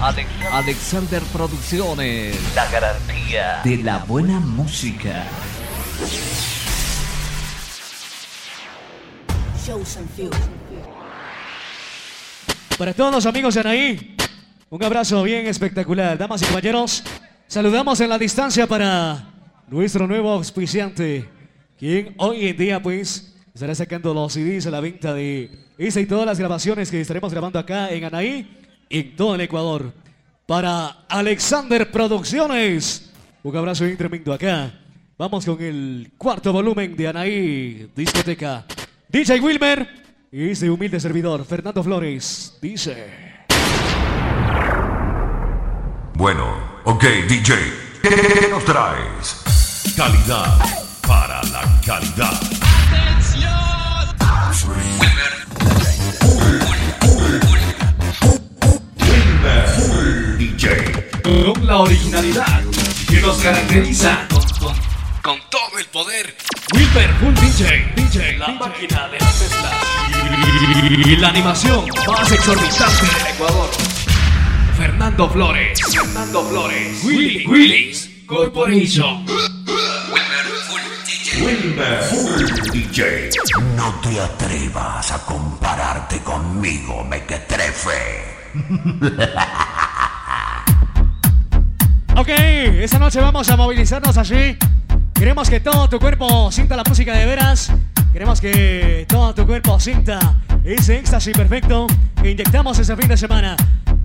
Alexander Producciones. La garantía de la buena música. Para todos los amigos de Anaí, un abrazo bien espectacular. Damas y caballeros, saludamos en la distancia para nuestro nuevo auspiciante, quien hoy en día pues estará sacando los CDs a la venta de esa y todas las grabaciones que estaremos grabando acá en Anaí, en todo el Ecuador. Para Alexander Producciones, un abrazo bien tremendo acá. Vamos con el cuarto volumen de Anaí Discoteca. DJ Wilmer y este humilde servidor, Fernando Flores, dice... Bueno, ok, DJ, ¿qué nos traes? Calidad para la calidad. Wilmer Con la originalidad que nos caracteriza. Con, con- con todo el poder. Wilber Full DJ. DJ. La máquina de las mezclas. Y la animación más exorbitante del Ecuador. Fernando Flores. Fernando Flores. Willy Willis Corporation. Wilmer Full DJ. No te atrevas a compararte conmigo, mequetrefe. Ok, esta noche vamos a movilizarnos allí. Queremos que todo tu cuerpo sienta la música de veras. Queremos que todo tu cuerpo sienta ese éxtasis perfecto que inyectamos ese fin de semana.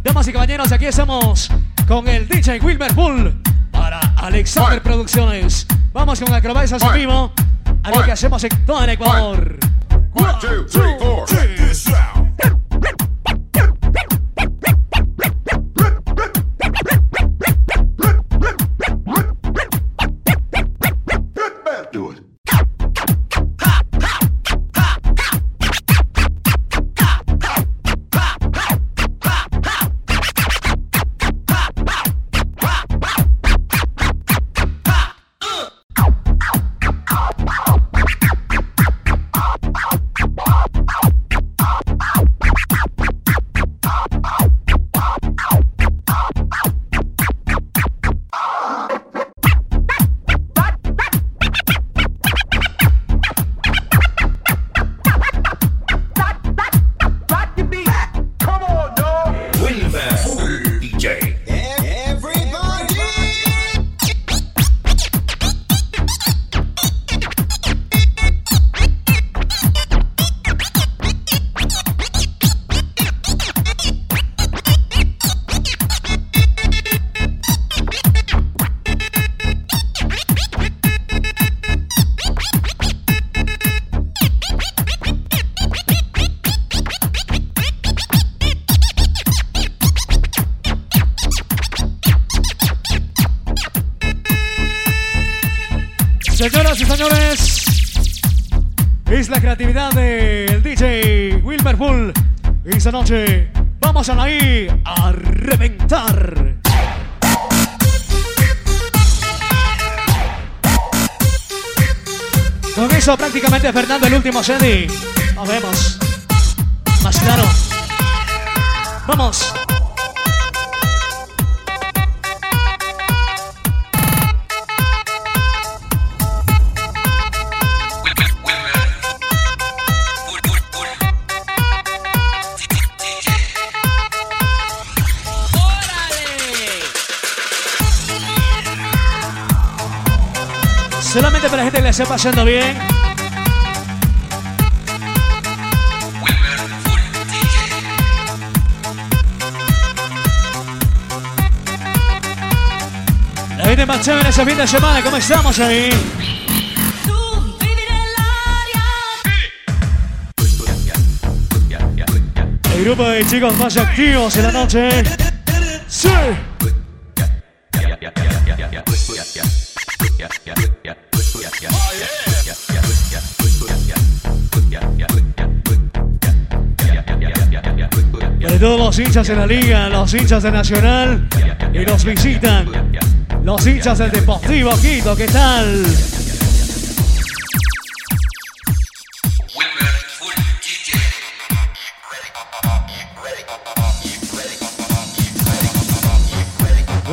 Damas y caballeros, aquí estamos con el DJ Wilmer Bull para Alexander Producciones. Vamos con acrobacias en vivo, algo que hacemos en todo el Ecuador. One, two, three, four. Check this out. Prácticamente Fernando el último CD. Nos vemos. Más claro. Vamos. Solamente para la gente que le esté pasando bien. La gente más chévere ese fin de semana, ¿cómo estamos ahí? El grupo de chicos más activos en la noche. ¡Sí! De todos los hinchas de la liga, los hinchas de Nacional y nos visitan los hinchas del Deportivo Quito, ¿qué tal?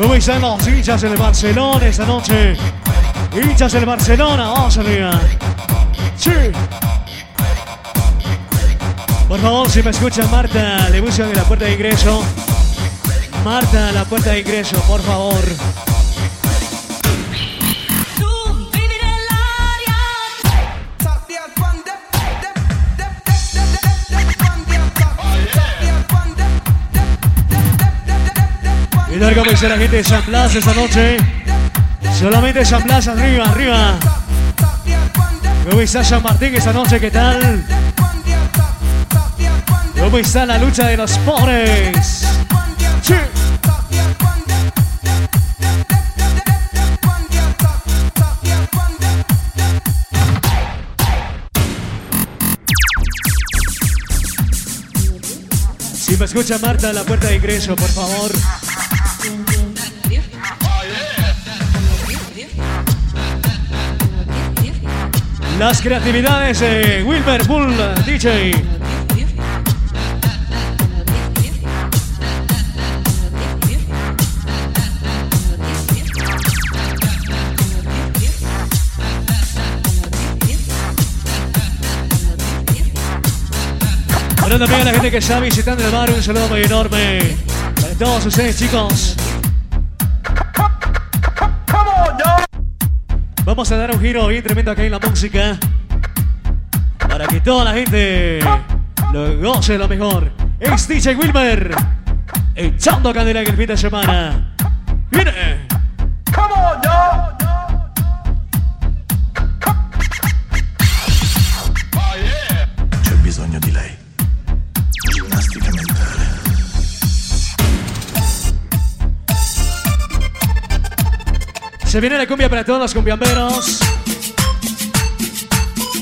¿Cómo están los hinchas del Barcelona esta noche? Hinchas del Barcelona, vamos arriba. Sí. Por favor, si me escuchan, Marta, le buscan en la puerta de ingreso. Marta, la puerta de ingreso, por favor. Cómo dice la gente de San Blas noche. Solamente San Blas arriba, arriba. ¿Cómo está San Martín esta noche? ¿Qué tal? ¿Cómo está la lucha de los pobres? Si me escucha Marta, la puerta de ingreso, por favor. Las creatividades de Wilmer Bull DJ. Ahora también a la gente que está visitando el bar, un saludo muy enorme para todos ustedes, chicos. Vamos a dar un giro bien tremendo acá en la música para que toda la gente lo goce lo mejor. Es DJ Wilmer echando candela en el fin de semana. ¡Viene! Se viene la cumbia para todos los cumbiamberos.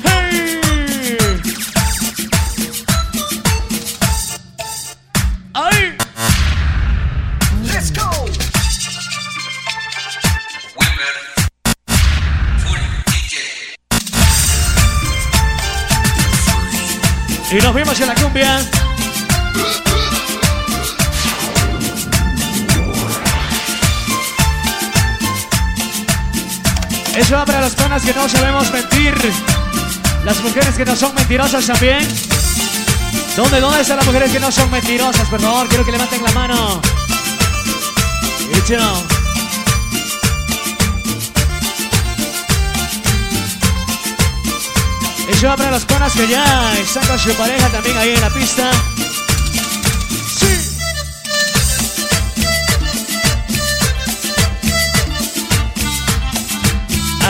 ¡Hey! ¡Ay! Y nos vemos en la cumbia. Eso va para las panas que no sabemos mentir. Las mujeres que no son mentirosas también. ¿Dónde, dónde están las mujeres que no son mentirosas? Por favor, quiero que levanten la mano. Hecho. Eso va para las panas que ya están con su pareja también ahí en la pista.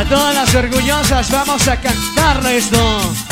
Todas las orgullosas vamos a cantarle esto.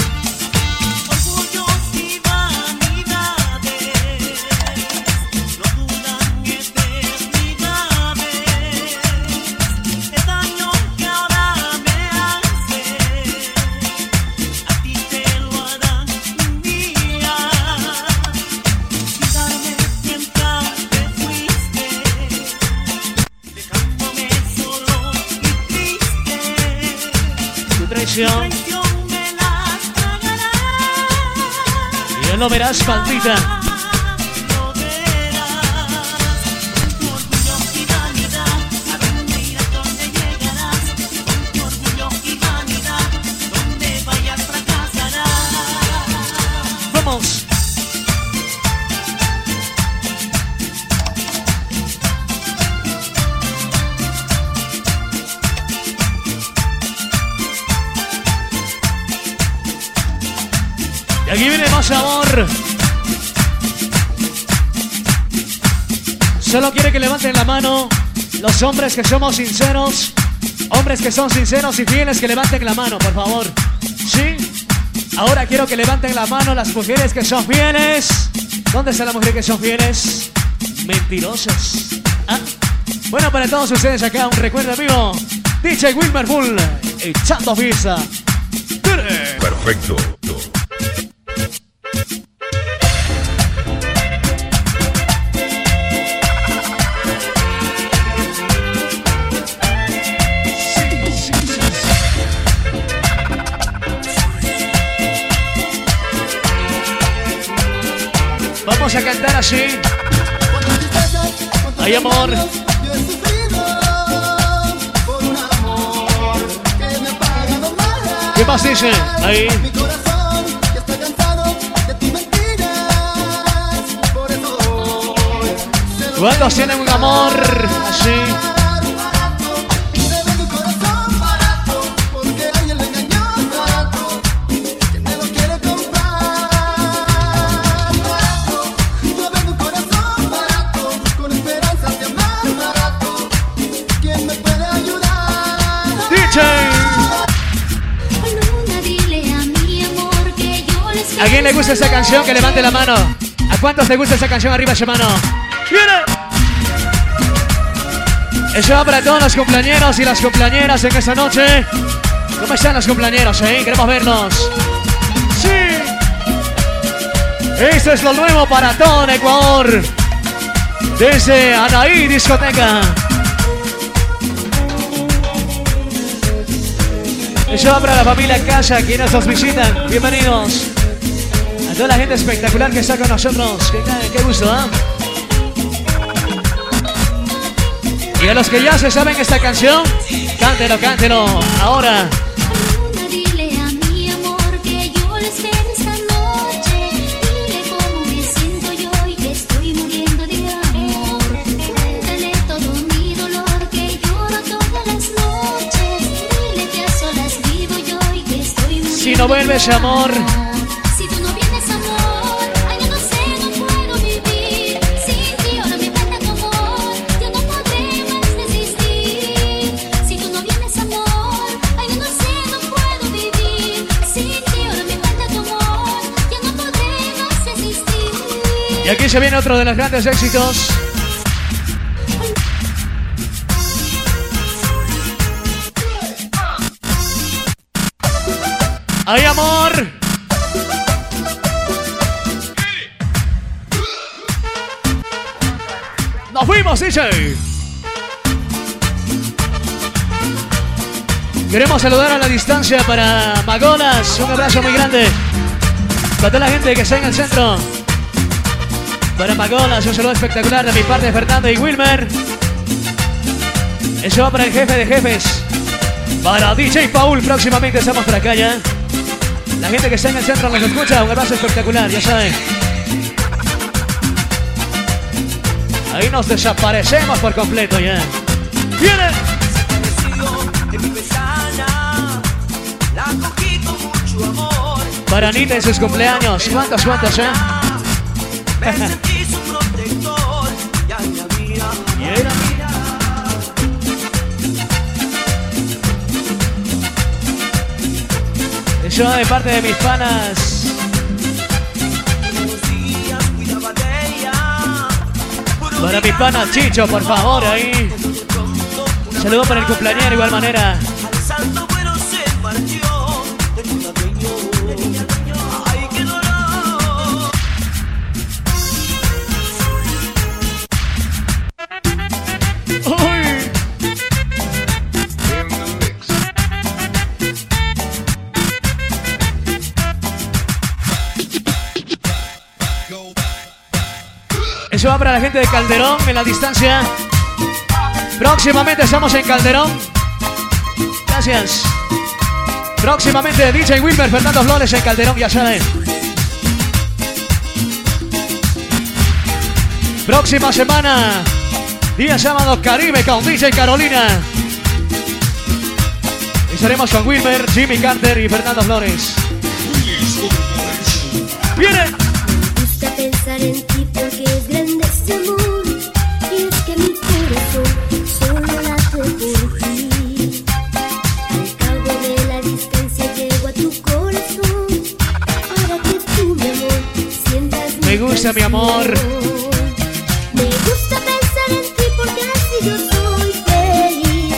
Verás, maldita. Levanten la mano los hombres que somos sinceros. Hombres que son sinceros y fieles que levanten la mano, por favor. ¿Sí? Ahora quiero que levanten la mano las mujeres que son fieles. ¿Dónde están las mujeres que son fieles? Mentirosas. ¿Ah? Bueno, para todos ustedes acá un recuerdo amigo. DJ Wilmer Bull echando fiesta. Perfecto. a cantar así. Ay, amor. ¿Qué más dice? Ahí. Cuando tienen un amor así. ¿A quién le gusta esa canción? Que levante la mano. ¿A cuántos le gusta esa canción? Arriba esa mano. ¡Viene! Eso va para todos los cumpleañeros y las cumpleañeras en esta noche. ¿Cómo están los cumpleañeros, eh? Queremos verlos. ¡Sí! Esto es lo nuevo para todo el Ecuador. Desde Anaí Discoteca. Eso va para la familia Casa, quienes nos visitan. Bienvenidos. Toda la gente espectacular que está con nosotros. Qué, qué gusto, ¿ah? Y a los que ya se saben esta canción, cántelo, cántelo. Ahora. Luna, dile a Y aquí se viene otro de los grandes éxitos. ¡Ay, amor! ¡Nos fuimos, DJ! Queremos saludar a la distancia para Magolas. Un abrazo muy grande. Para toda la gente que está en el centro. Para Magolas, un saludo espectacular de mi parte, Fernando y Wilmer. Eso va para el jefe de jefes. Para DJ Paul, próximamente estamos por acá ya. La gente que está en el centro nos escucha, un abrazo espectacular, ya saben. Ahí nos desaparecemos por completo ya. ¡Viene! en mi pestaña, la cogí con mucho amor. Para Anita en sus cumpleaños. ¿Cuántos, cuántos, eh? Eso de parte de mis panas. Para mis panas, Chicho, por favor, ahí. Saludo para el cumpleañero, igual manera. Eso va para la gente de Calderón en la distancia. Próximamente estamos en Calderón. Gracias. Próximamente DJ Wilmer Fernando Flores en Calderón, ya saben. Próxima semana, día sábado Caribe con DJ Carolina. Estaremos con Wilmer, Jimmy Carter y Fernando Flores. ¡Viene! Mi amor. Me gusta pensar en ti porque así yo soy feliz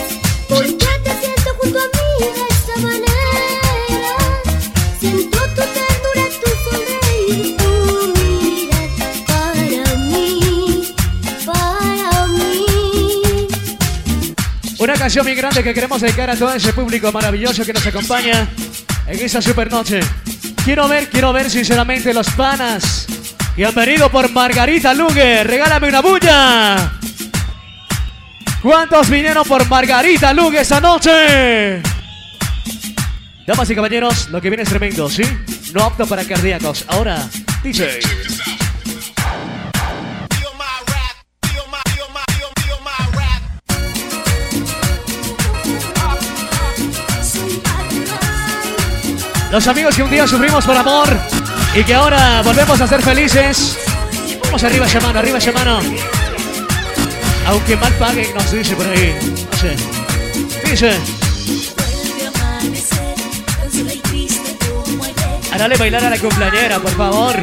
Porque te siento junto a mí de esta manera Siento tu ternura, tu sonreír, tu mirar Para mí, para mí Una canción muy grande que queremos dedicar a todo ese público maravilloso que nos acompaña en esta super noche. Quiero ver, quiero ver sinceramente los panas que han venido por Margarita Lugue. Regálame una bulla. ¿Cuántos vinieron por Margarita Lugue esta noche? Damas y caballeros, lo que viene es tremendo, ¿sí? No apto para cardíacos. Ahora, DJ. Los amigos que un día sufrimos por amor y que ahora volvemos a ser felices. Vamos arriba esa arriba esa. Aunque mal paguen, nos dice por ahí. No sé. Dice. Dale bailar a la cumpleañera, por favor.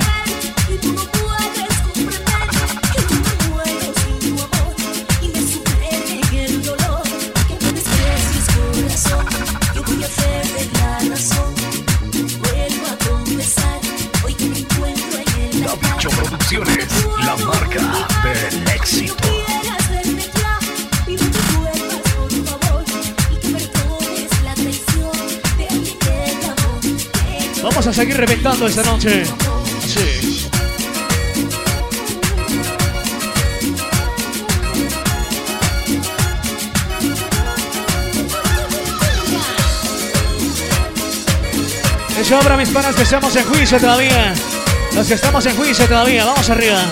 Vamos a seguir reventando esta noche. Sí. Es obra, mis panas, que estamos en juicio todavía. Los que estamos en juicio todavía, vamos arriba.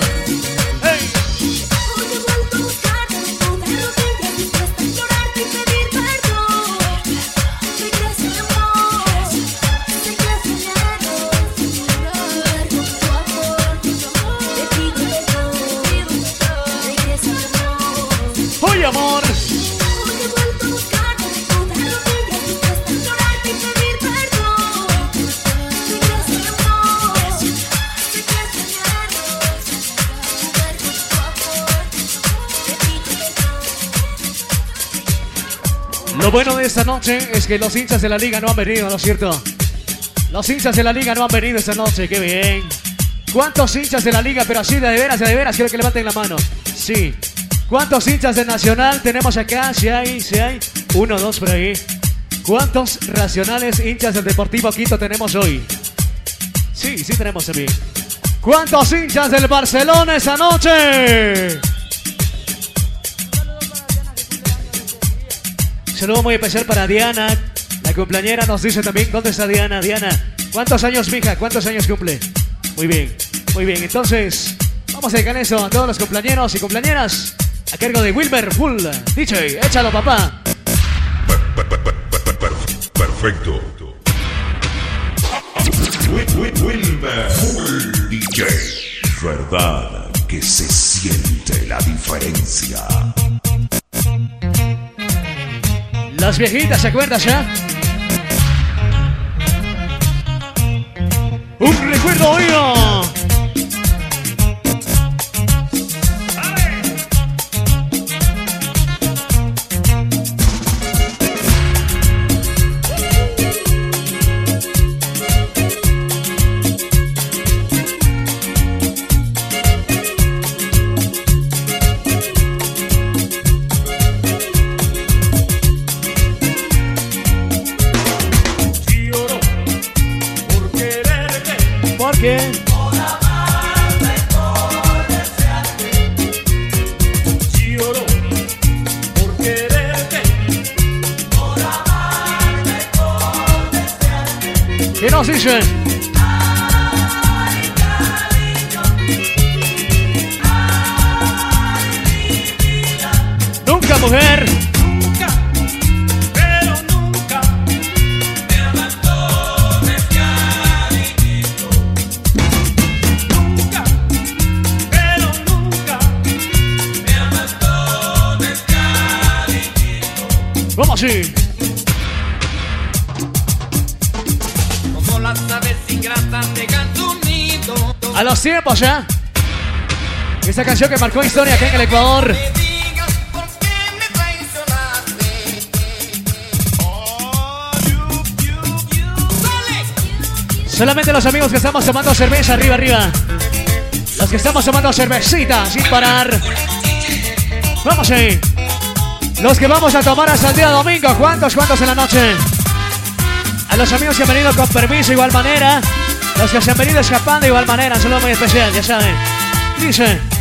Noche es que los hinchas de la liga no han venido, ¿no es cierto? Los hinchas de la liga no han venido esta noche, qué bien. ¿Cuántos hinchas de la liga, pero así de veras, de veras, quiero que levanten la mano? Sí. ¿Cuántos hinchas de Nacional tenemos acá? Si hay, si hay. Uno, dos por ahí. ¿Cuántos racionales hinchas del Deportivo Quito tenemos hoy? Sí, sí tenemos también. ¿Cuántos hinchas del Barcelona esta noche? Saludo muy especial para Diana. La cumpleañera nos dice también, ¿dónde está Diana? Diana, ¿cuántos años, mija? ¿Cuántos años cumple? Muy bien, muy bien. Entonces, vamos a dedicar eso a todos los cumpleañeros y cumpleañeras. A cargo de Wilmer Full. DJ, échalo, papá. Perfecto. Wi- wi- Wilmer Full DJ. Verdad que se siente la diferencia. Las viejitas, ¿se acuerdan ya? Un recuerdo mío. Canción que marcó historia acá en el Ecuador. Solamente los amigos que estamos tomando cerveza, arriba, arriba. Los que estamos tomando cervecita sin parar. Vamos ahí. Los que vamos a tomar hasta el día domingo. ¿Cuántos, cuántos en la noche? A los amigos que han venido con permiso, igual manera. Los que se han venido escapando, igual manera. Un saludo muy especial, ya saben. Dice.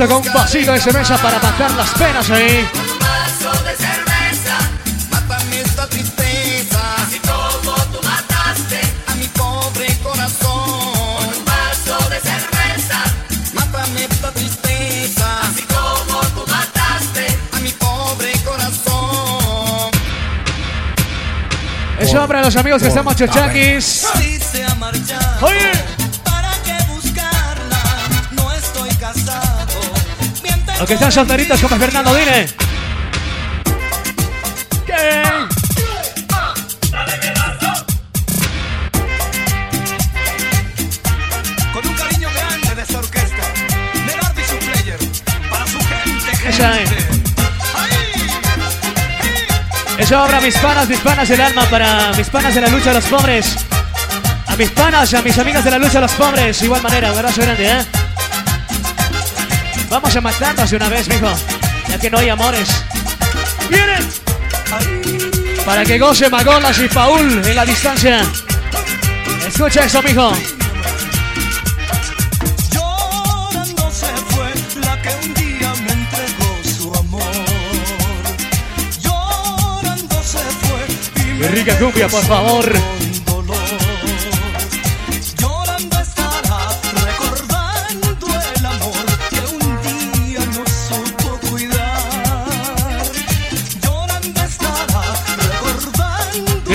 Con un vasito de cerveza para matar las penas ahí. vaso de cerveza, mátame esta tristeza. Así como Los que están solteritos como Fernando, dile. ¿Qué? Con un cariño grande de esta orquesta, Leonardo y su player, para su gente. Esa es. Obra mis panas, mis panas del alma para mis panas de la lucha de los pobres. A mis panas, a mis amigas de la lucha de los pobres. Igual manera, un abrazo grande, ¿eh? Vamos a matarnos de una vez, mijo. Ya que no hay amores. ¡Vienen! Para que goce Magolas y Paul en la distancia. Escucha eso, mijo. Llorando se fue la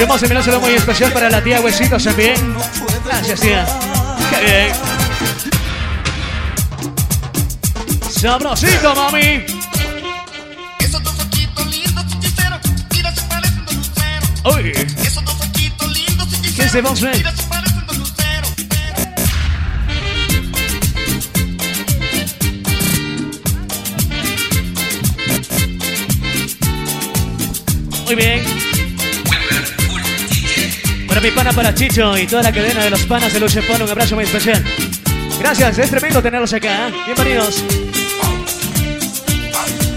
Queremos enviar un saludo muy especial para la tía Huesitos también. Gracias, tía. Qué bien. Sabrosito, mami. Uy, ¿qué se va a. Muy bien. Mi pana, para Chicho y toda la cadena de los panas de Polo, un abrazo muy especial. Gracias, es tremendo tenerlos acá. ¿eh? Bienvenidos.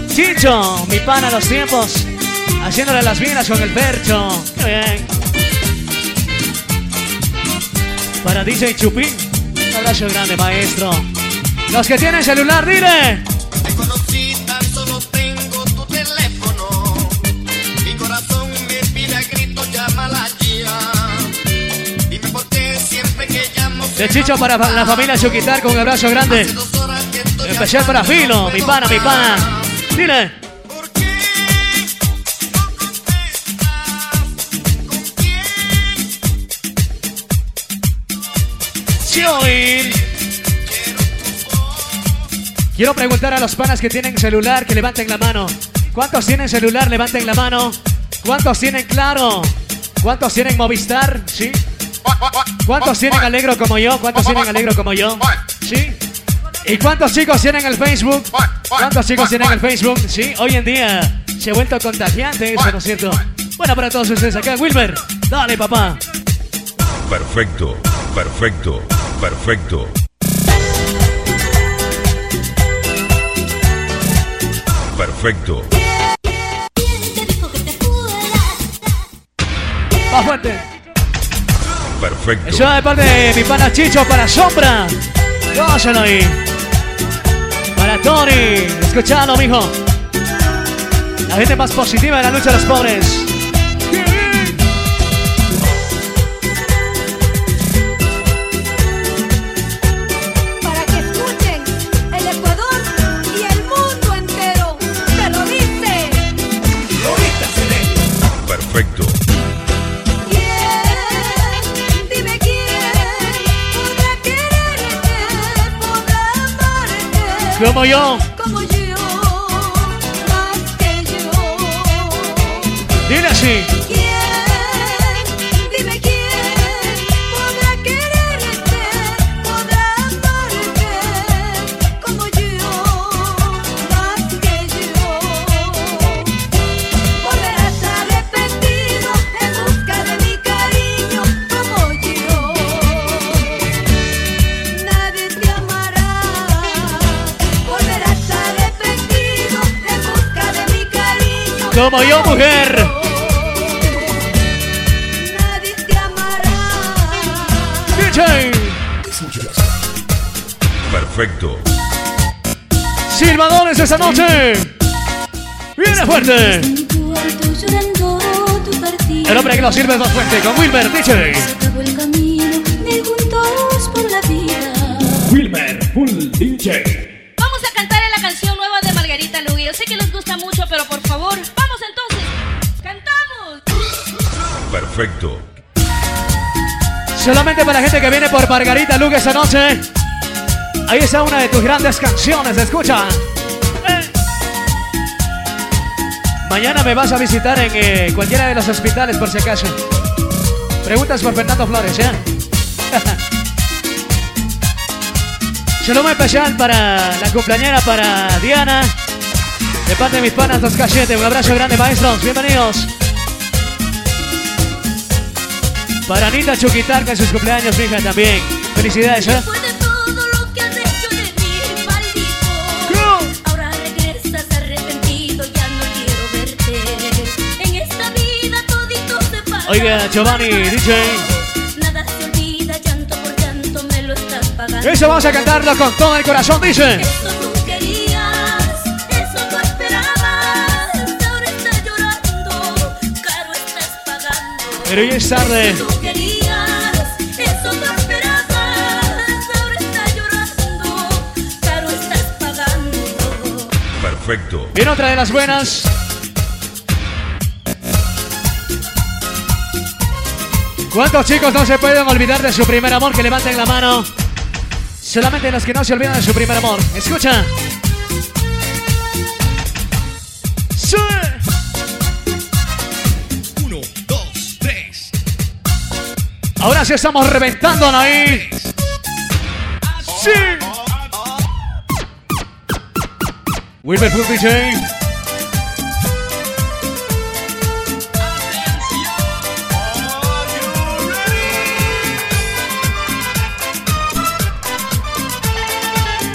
Chicho, mi pana, los tiempos. Haciéndole las minas con el percho. Qué bien. Para DJ Chupín, un abrazo grande, maestro. Los que tienen celular, dile. De Chicho para la familia Chuquitar con un abrazo grande. Especial para Filo, mi pana, mi pana. Dile. Quiero preguntar a los panas que tienen celular que levanten la mano. ¿Cuántos tienen celular? Levanten la mano. ¿Cuántos tienen claro? ¿Cuántos tienen Movistar? ¿Sí? ¿Cuántos tienen Alegro como yo? ¿Cuántos tienen Alegro como yo? ¿Sí? ¿Y cuántos chicos tienen el Facebook? ¿Cuántos chicos tienen el Facebook? Sí, hoy en día se ha vuelto contagiante eso, ¿no es cierto? Bueno, para todos ustedes acá, Wilber, dale papá. Perfecto, perfecto, perfecto. Perfecto. ¿Quién te dijo que te fueras? Más fuerte. Perfecto. Eso de parte de mi pana Chicho para Sombra. Gózalo ahí. Para Tony. Escuchalo, mijo. La gente más positiva de la lucha de los pobres. Como yo. Como yo, más que yo. Dile así. Como yo, mujer. Nadie te amará. DJ. Perfecto. filmadores esta noche. Viene fuerte. El hombre que lo sirve más fuerte con Wilmer DJ. Perfecto. Solamente para la gente que viene por Margarita Luque esta noche. Ahí está una de tus grandes canciones, escucha. Mañana me vas a visitar en eh, cualquiera de los hospitales por si acaso. Preguntas por Fernando Flores, ¿eh? Saludo especial para la cumpleañera, para Diana. De parte de mis panas, dos cachetes. Un abrazo grande, maestros. Bienvenidos. Para Anita Chuquitarca en sus cumpleaños, mi hija también. Felicidades, ¿eh? Después de todo lo que has hecho de mí, maldito. Ahora regresas arrepentido, ya no quiero verte. En esta vida todito se pasa. Oiga, Giovanni, DJ. Nada se olvida, llanto por llanto me lo estás pagando. Eso vamos a cantarlo con todo el corazón, dice. Eso tú querías, eso tú esperabas. Ahora estás llorando, caro estás pagando. Pero ya es tarde. Perfecto. Viene otra de las buenas. ¿Cuántos chicos no se pueden olvidar de su primer amor? Que levanten la mano. Solamente los que no se olvidan de su primer amor. Escucha. Sí. Uno, dos, tres. Ahora sí estamos reventando ahí. Wilber Full DJ.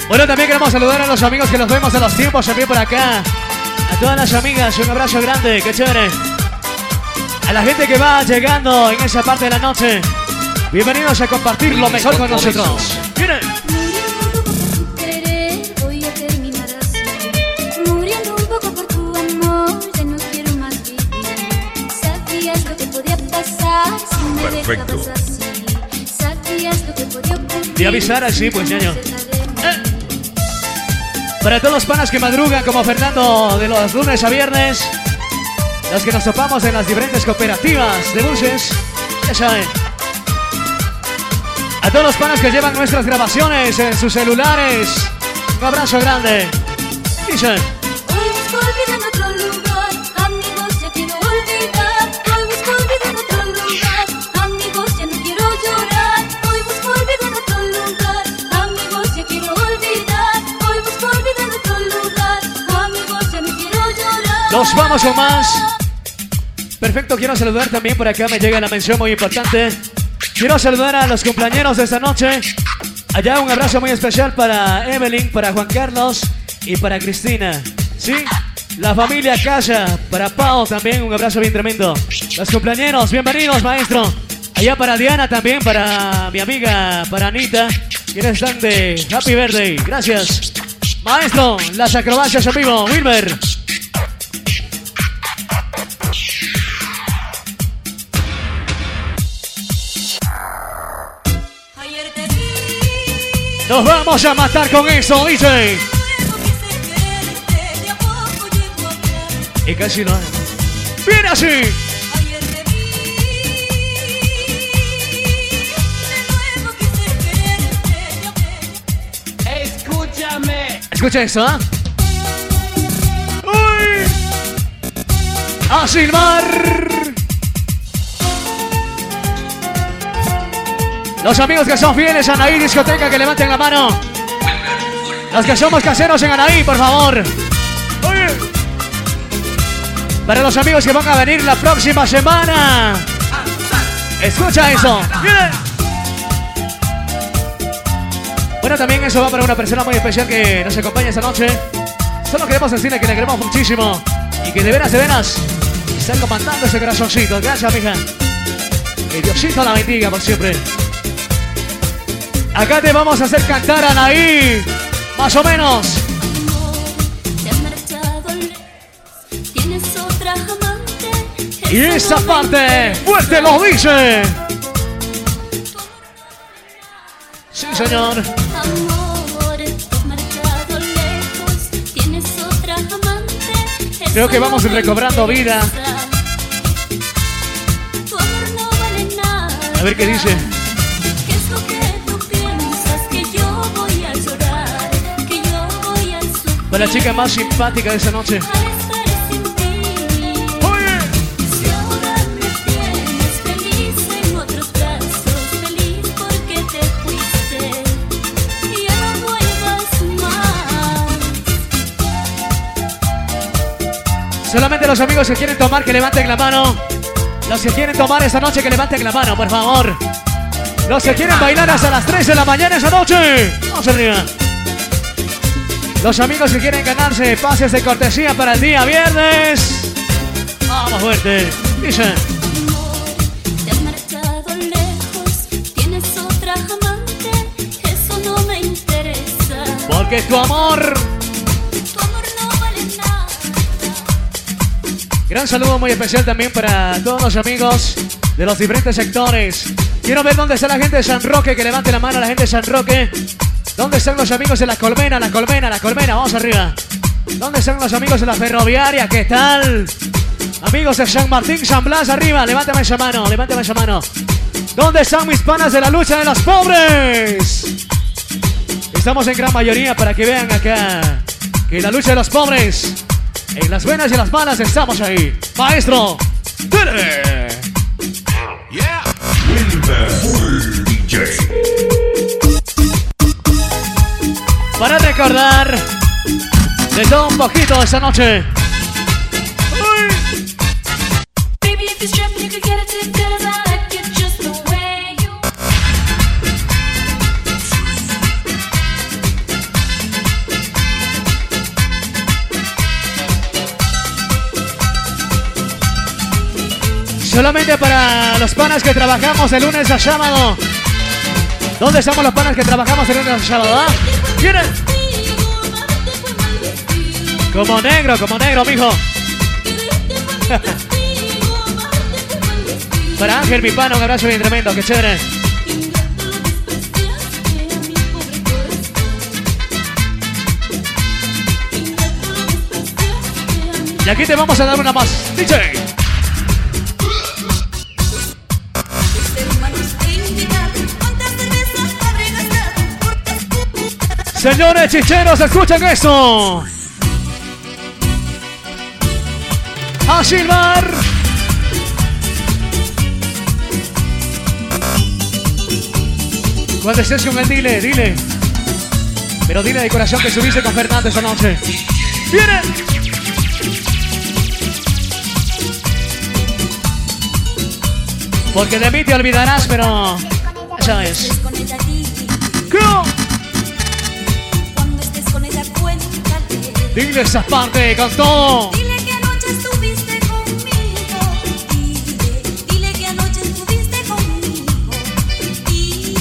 Bueno, también queremos saludar a los amigos que los vemos a los tiempos también por acá. A todas las amigas, un abrazo grande, qué chévere. A la gente que va llegando en esa parte de la noche, bienvenidos a compartir lo mejor con nosotros. Miren, Perfecto. De avisar así, pues, ñaño. mí. para todos los panas que madrugan como Fernando de los lunes a viernes, los que nos topamos en las diferentes cooperativas de buses, ya saben. A todos los panas que llevan nuestras grabaciones en sus celulares, un abrazo grande. Dicen. Nos vamos con más. Perfecto, quiero saludar también por acá, me llega la mención muy importante. Quiero saludar a los compañeros de esta noche. Allá un abrazo muy especial para Evelyn, para Juan Carlos y para Cristina. ¿Sí? La familia Casa, para Pau también un abrazo bien tremendo. Los compañeros, bienvenidos maestro. Allá para Diana también, para mi amiga, para Anita, quienes están de Happy Birthday. Gracias. Maestro, las acrobacias en vivo, Wilmer. Nos vamos a matar con eso, dice. Y casi no. ¡Viene así! Escúchame. Escucha eso, ¿ah? ¡Uy! ¡A silbar! Los amigos que son fieles a Anaí Discoteca, que levanten la mano. Los que somos caseros en Anaí, por favor. Para los amigos que van a venir la próxima semana. Escucha eso. Bueno, también eso va para una persona muy especial que nos acompaña esta noche. Solo queremos decirle que le queremos muchísimo y que de veras, de veras, está comandando ese corazoncito. Gracias, mija. Que Diosito la bendiga por siempre. Acá te vamos a hacer cantar, a Anaí. Más o menos. Y esa parte fuerte nos dice. Sí, señor. Creo que vamos recobrando vida. A ver qué dice. La chica más simpática de esa noche. Solamente los amigos que quieren tomar, que levanten la mano. Los que quieren tomar esta noche, que levanten la mano, por favor. Los que quieren bailar hasta las 3 de la mañana esa noche. Vamos arriba. Los amigos que quieren ganarse pases de cortesía para el día viernes. Vamos fuerte. Dice. Porque tu amor. Tu amor no vale nada. Gran saludo muy especial también para todos los amigos de los diferentes sectores. Quiero ver dónde está la gente de San Roque, que levante la mano la gente de San Roque. ¿Dónde están los amigos de la colmena, la colmena, la colmena? Vamos arriba. ¿Dónde están los amigos de la ferroviaria? ¿Qué tal? Amigos de San Martín, San Blas, arriba, levántame esa mano, levántame esa mano. ¿Dónde están mis panas de la lucha de los pobres? Estamos en gran mayoría para que vean acá que la lucha de los pobres, en las buenas y las malas estamos ahí. Maestro. Para recordar de todo un poquito esta noche. Solamente para los panas que trabajamos de lunes a sábado. ¿Dónde estamos los panas que trabajamos de lunes a sábado? ah? ¿Quieren? Como negro, como negro, mijo. Para Ángel, mi pana, un abrazo bien tremendo, qué chévere. Y aquí te vamos a dar una más. DJ. Señores chicheros, escuchen esto. A silbar. Cuando estés con él, dile, dile. Pero dile de corazón que subiste con Fernando esta noche. ¡Viene! Porque de mí te olvidarás, pero... Esa es. Dile esa parte con todo. Dile que anoche estuviste conmigo. Dile, dile que anoche estuviste conmigo. Dile,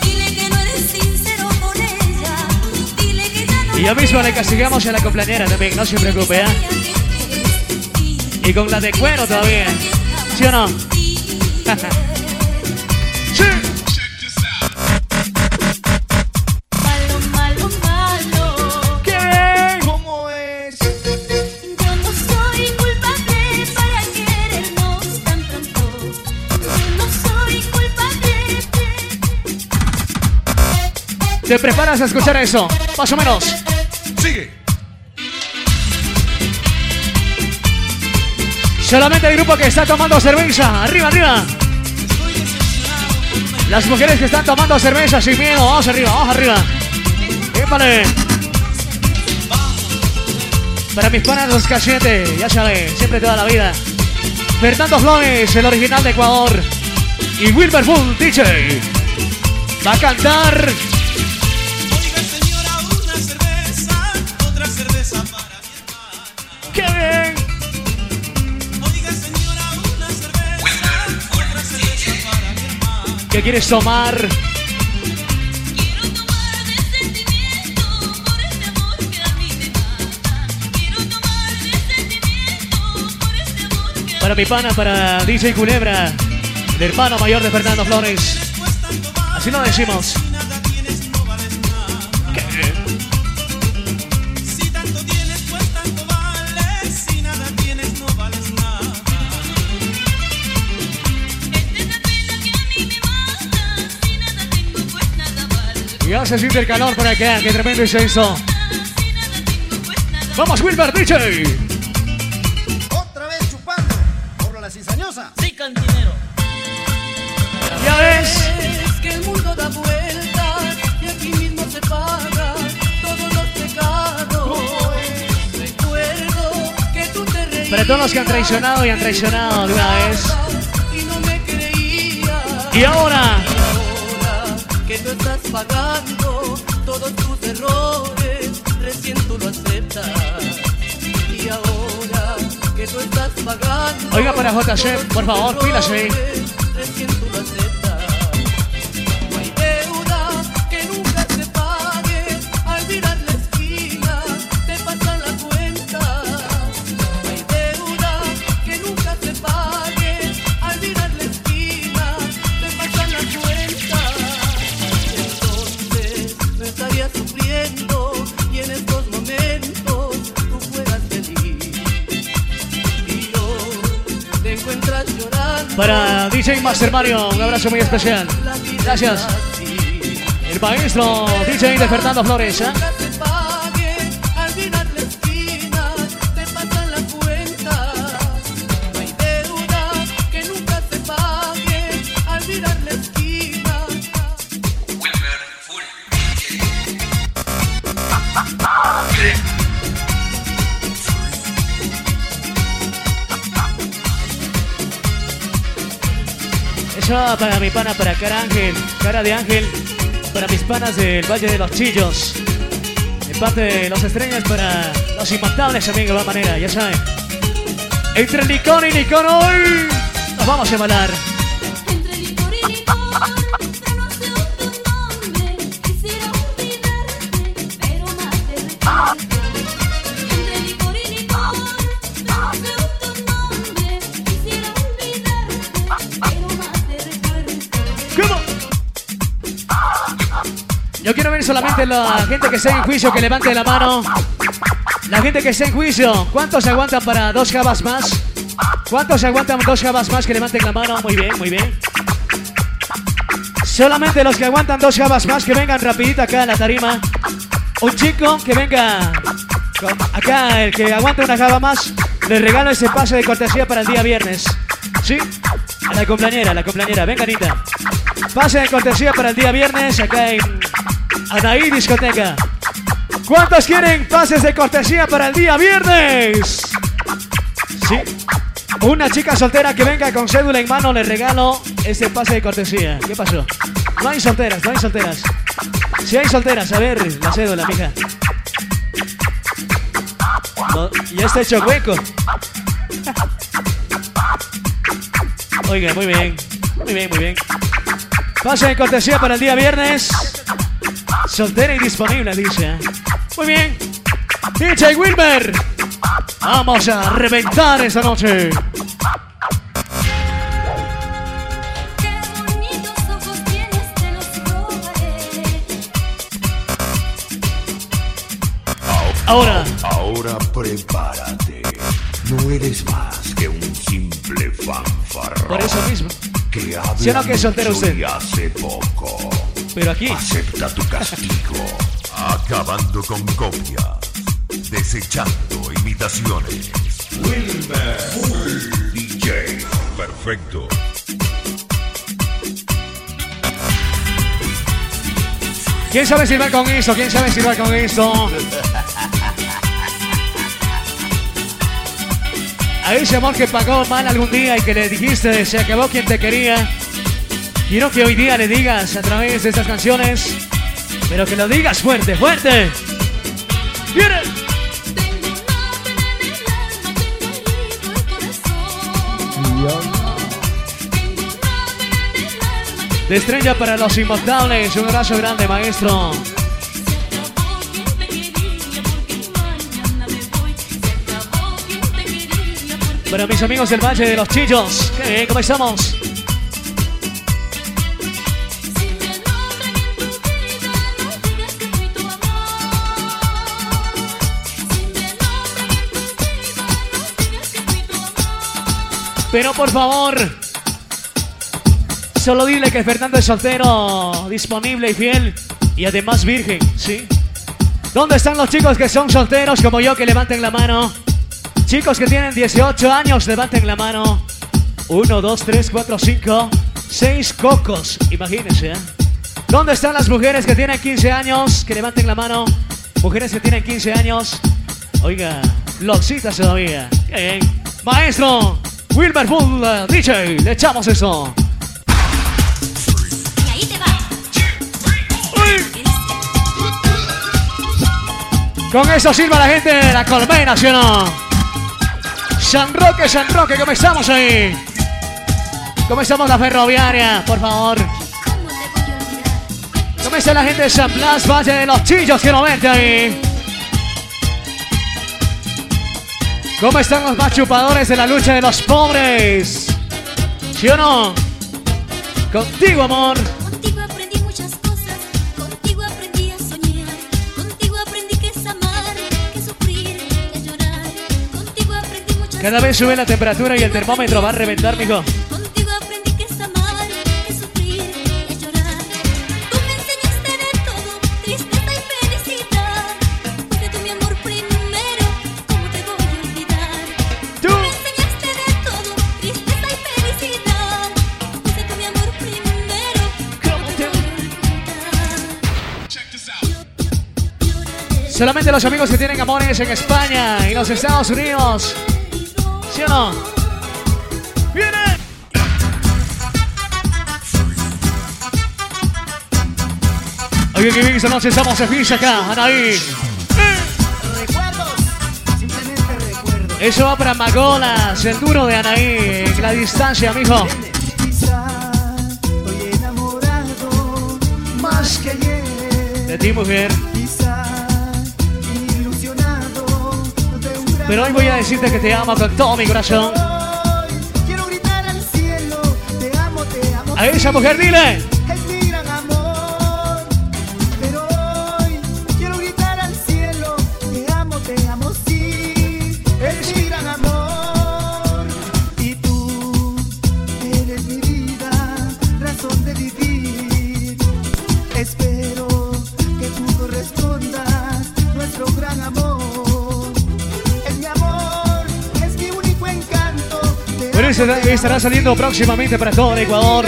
dile que no eres sincero con ella. Dile que ya no Y ya mismo le castigamos a la cumpleañera también, no se preocupe, ¿eh? Y con la de cuero todavía. ¿Sí o no? ¿Te preparas a escuchar eso? Más o menos. Sigue. Solamente el grupo que está tomando cerveza. Arriba, arriba. Las mujeres que están tomando cerveza sin miedo. Vamos arriba, vamos arriba. Épale. Para mis panas los cachetes, ya saben, siempre toda la vida. Fernando Flores, el original de Ecuador. Y Wilber Bull, DJ. Va a cantar. ¿Qué quieres tomar? Para mi pana, para DJ Culebra, el hermano mayor de Fernando Flores. Así lo decimos. Ya se siente el calor por acá, qué tremendo es eso. Vamos, Wilber, DJ. Otra vez chupando por la cizañosa. Sí, cantinero. Ya ves. Es que el mundo da vueltas y aquí mismo se paga todos los pecados. Recuerdo que tú te reías. Para todos los que han traicionado y han traicionado de una vez. Y no me creías. Y ahora, que pagando todos tus errores, recién tú lo aceptas. Y ahora que tú estás pagando. Oiga, para J. Chef, por favor, pilas DJ Master Mario, un abrazo muy especial. Gracias. El maestro DJ de Fernando Flores. ¿eh? Para mi pana, para cara ángel, cara de ángel, para mis panas del Valle de los Chillos. De los estrellas para los inmatables amigos, de manera, ya saben. Entre licor y licor hoy nos vamos a embalar. Solamente la gente que está en juicio que levante la mano. La gente que está en juicio, ¿cuántos aguantan para dos jabas más? ¿Cuántos aguantan dos jabas más que levanten la mano? Muy bien, muy bien. Solamente los que aguantan dos jabas más que vengan rapidito acá a la tarima. Un chico que venga acá, el que aguante una jaba más, le regalo ese pase de cortesía para el día viernes. ¿Sí? A la cumpleañera, a la cumpleañera. Venga, Anita. Pase de cortesía para el día viernes acá Anaí Discoteca. ¿Cuántos quieren pases de cortesía para el día viernes? Sí. Una chica soltera que venga con cédula en mano le regalo ese pase de cortesía. ¿Qué pasó? No hay solteras, no hay solteras. Si hay solteras, a ver, la cédula, mija. No, ya está hecho hueco. Oiga, muy bien. Muy bien, muy bien. Pase de cortesía para el día viernes. Soltera y disponible, dice. Muy bien. DJ Wilmer. Vamos a reventar esta noche. Ahora. Ahora prepárate. No eres más que un simple fanfarrón. Por eso mismo. Que habla ¿Sí o no que es soltero usted? y hace poco. Pero aquí. Acepta tu castigo. Acabando con copias. Desechando imitaciones. Wilmer Full DJ. Perfecto. ¿Quién sabe silbar con esto? ¿Quién sabe silbar con esto? A ese amor que pagó mal algún día y que le dijiste se acabó quien te quería. Quiero que hoy día le digas a través de estas canciones, pero que lo digas fuerte, fuerte. ¡Viene! De estrella para los inmortales, un abrazo grande, maestro. Para mis amigos del Valle de los Chillos. Qué bien, comenzamos. Pero por favor, solo dile que Fernando es soltero, disponible y fiel y además virgen, ¿sí? ¿Dónde están los chicos que son solteros como yo que levanten la mano? Chicos que tienen 18 años, levanten la mano. 1, 2, 3, 4, 5, 6 cocos, imagínense, ¿eh? ¿Dónde están las mujeres que tienen 15 años? Que levanten la mano. Mujeres que tienen 15 años. Oiga, loxitas todavía. Bien. Maestro, Wilmer Full, eh, DJ, le echamos eso. Y ahí te va. Con eso sirva la gente de la colmena, ¿sí o no? San Roque, San Roque, comenzamos ahí. Comenzamos la ferroviaria, por favor. Comienza la gente de San Blas, Valle de los Chillos, quiero verte ahí. ¿Cómo están los más chupadores de la lucha de los pobres? ¿Sí o no? Contigo, amor. Contigo aprendí muchas cosas, contigo aprendí a soñar, contigo aprendí que es amar, que sufrir, que llorar, contigo aprendí muchas Cada vez sube la temperatura y el termómetro va a reventar, mijo. Solamente los amigos que tienen amores en España y los Estados Unidos. ¿Sí o no? ¡Viene! Oye, que bien esta noche estamos en ficha acá, Anaí. Recuerdos, simplemente recuerdos. Eso va para Magolas, el duro de Anaí, en la distancia, mijo. De ti, mujer. Pero hoy voy a decirte que te amo con todo mi corazón. Quiero gritar al cielo, te amo, te amo. A esa mujer, dile. Estará saliendo próximamente para todo el Ecuador.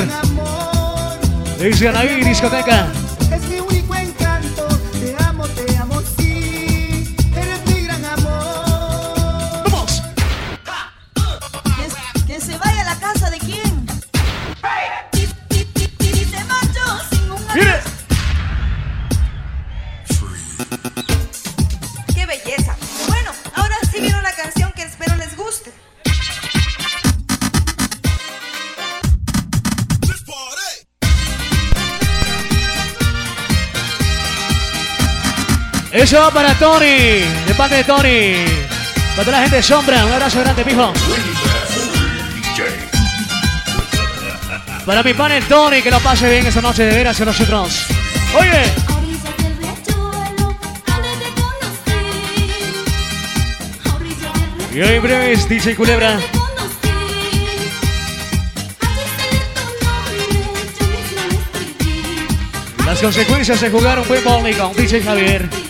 Discoteca. Va para Tony, de parte de Tony. Para toda la gente de Sombra, un abrazo grande, mijo. Para mi pan el Tony, que lo pase bien esta noche de veras con nosotros. Oye, y hoy en breves, DJ Culebra. Las consecuencias de jugar un buen bowling con DJ Javier.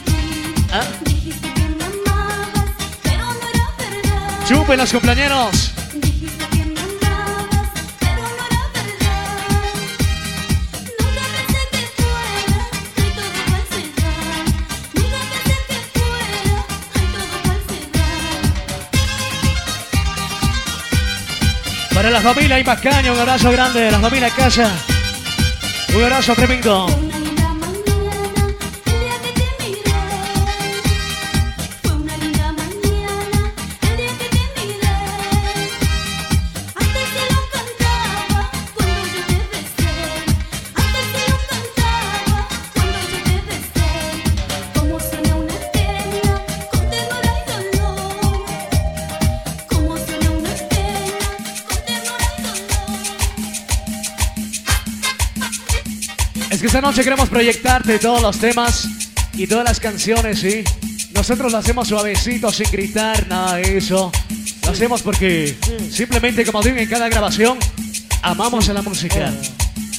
Ay todo falsedad. Para la familia Imacaño, un abrazo grande. La familia Casa. Un abrazo tremendo. Noche queremos proyectarte todos los temas y todas las canciones, ¿sí? Nosotros lo hacemos suavecito, sin gritar, nada de eso. Lo hacemos porque simplemente, como digo en cada grabación, amamos a la música.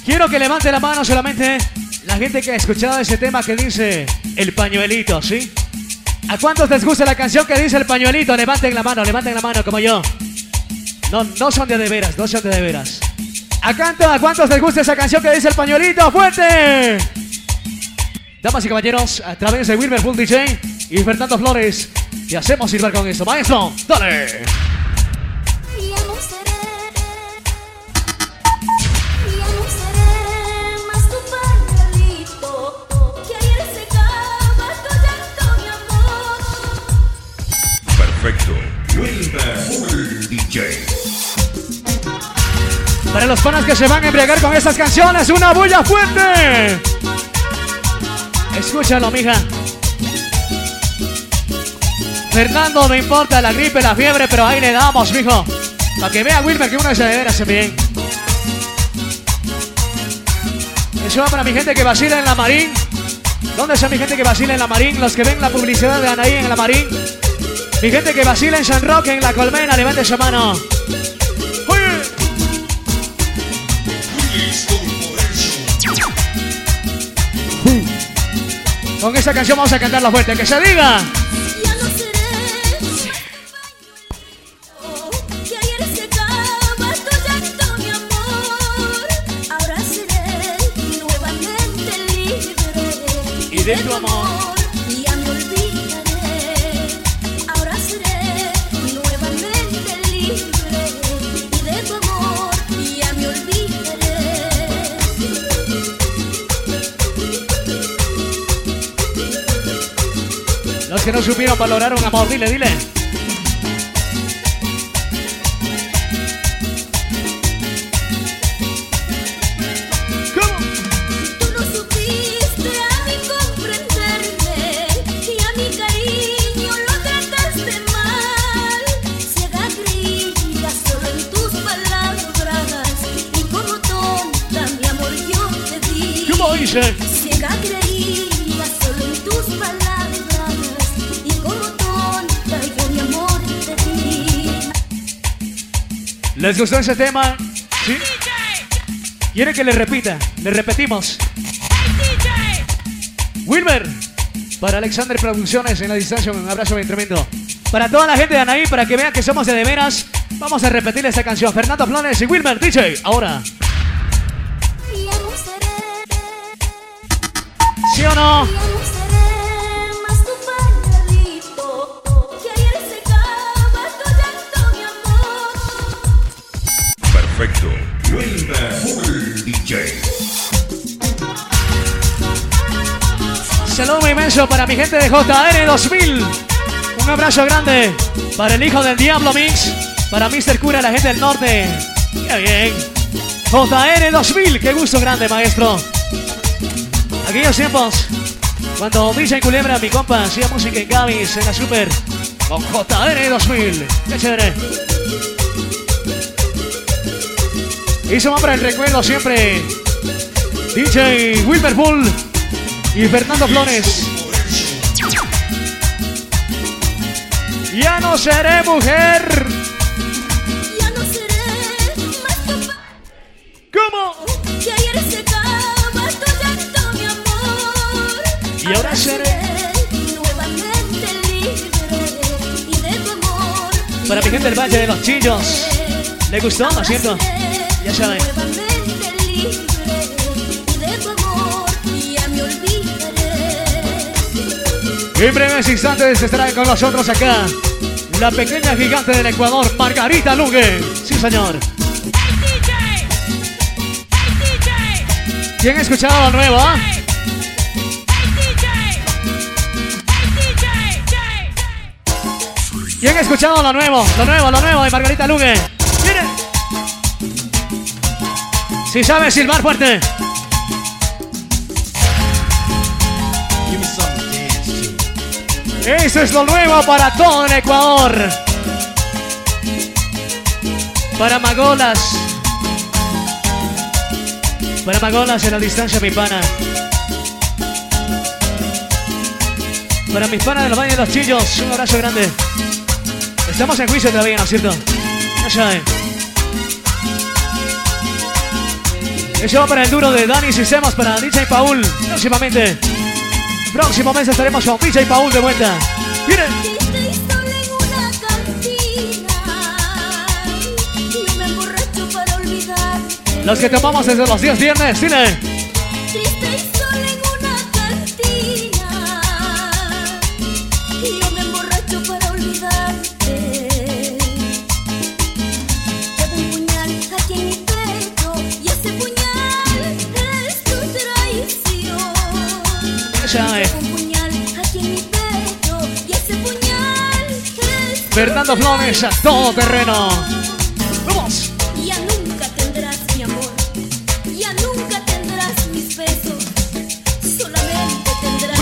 Quiero que levante la mano solamente la gente que ha escuchado ese tema que dice El pañuelito, ¿sí? ¿A cuántos les gusta la canción que dice El pañuelito? Levanten la mano, levanten la mano como yo. No, no son de de veras, no son de de veras. ¿A, canto, ¿A cuántos les gusta esa canción que dice El pañuelito? ¡Fuerte! Damas y caballeros, a través de Wilmer Full DJ y Fernando Flores, te hacemos sirvar con esto. Maestro, dale. Ya no seré, ya Para los panas que se van a embriagar con estas canciones, una bulla fuerte. Escúchalo, mija. Fernando, no importa la gripe, la fiebre, pero ahí le damos, mijo. Para que vea Wilmer que uno se de veras bien. Eso va para mi gente que vacila en la Marín. ¿Dónde está mi gente que vacila en la Marín? Los que ven la publicidad de Anaí en la Marín. Mi gente que vacila en San Roque, en la Colmena, levante su mano. Con esta canción vamos a cantarla fuerte, que se diga. Ya no seré que no supieron valorar un amor, dile, dile. ¿Les gustó ese tema? ¿Sí? ¿Quiere que le repita? Le repetimos. Wilmer, para Alexander Producciones en la distancia, un abrazo bien tremendo. Para toda la gente de Anaí, para que vean que somos de de veras, vamos a repetir esta canción. Fernando Flores y Wilmer DJ, ahora. ¿Sí o no? Inmenso para mi gente de JR 2000. Un abrazo grande para el hijo del Diablo Mix, para Mr. Cura, la gente del norte. Qué bien. JR 2000, qué gusto grande, maestro. Aquellos tiempos, cuando DJ Culebra, mi compa, hacía música en Gavis, en la Super, con JR 2000. Qué chévere. Hizo más para el recuerdo siempre. DJ Wilberpool y Fernando Flores. Ya no seré mujer. Ya no seré más tu ¿Cómo? que ayer secaba tu llanto, mi amor. Y ahora seré. nuevamente libre y de tu amor. Para mi gente del Valle de los Chillos. ¿Le gustó, no es cierto? Ya saben. En breves instantes estará con nosotros acá la pequeña gigante del Ecuador, Margarita Lugue. Sí, señor. ¿Quién ha escuchado lo nuevo, ah? ¿Quién ha escuchado lo nuevo? Lo nuevo, lo nuevo de Margarita Lugue. Miren. Si sabe silbar fuerte. Eso es lo nuevo para todo el Ecuador. Para Magolas. Para Magolas en la distancia, mi pana. Para mis panas de los baños de los chillos, un abrazo grande. Estamos en juicio todavía, ¿no es cierto? Ya saben. Eso va para el duro de Dani Sistemas para DJ Paul. Próximamente. Próximo mes estaremos con DJ Paul de vuelta. Miren. Y. Los que tomamos desde los 10 viernes, dile. Fernando Flores a todo terreno. ¡Vamos! Ya nunca tendrás mi amor, ya nunca tendrás mis besos, solamente tendrás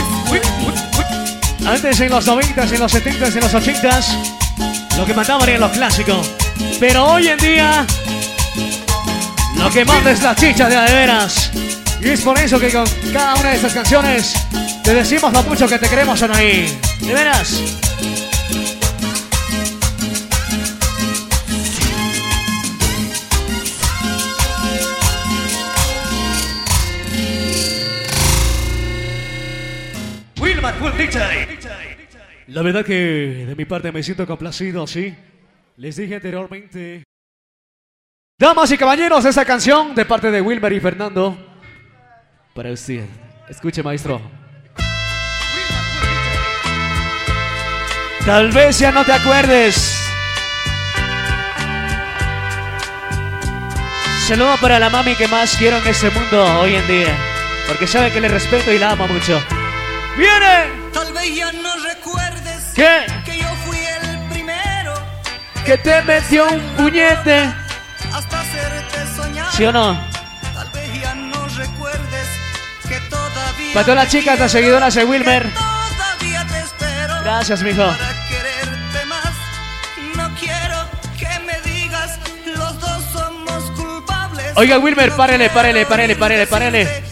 Antes en los 90s, en los 70s, en los 80s, lo que mandaban eran los clásicos. Pero hoy en día, lo que manda es la chicha de a de veras. Y es por eso que con cada una de estas canciones te decimos lo mucho que te queremos, Anaí. De veras. Verdad que de mi parte me siento complacido, sí. Les dije anteriormente. Damas y caballeros, esa canción de parte de Wilmer y Fernando. Para usted. Escuche, maestro. Tal vez ya no te acuerdes. Saludo para la mami que más quiero en este mundo hoy en día. Porque sabe que le respeto y la amo mucho. ¡Viene! Tal vez ya no recuerdes ¿Qué? que yo fui el primero Que te metió un puñete. hasta hacerte soñar. ¿Sí o no? Tal vez ya no recuerdes que todavía Para todas las chicas, las seguidoras de Wilmer. todavía te espero Gracias, mijo. para quererte más. No quiero que me digas los dos somos culpables. Oiga, Wilmer, párele, párele, párele, párele, párele.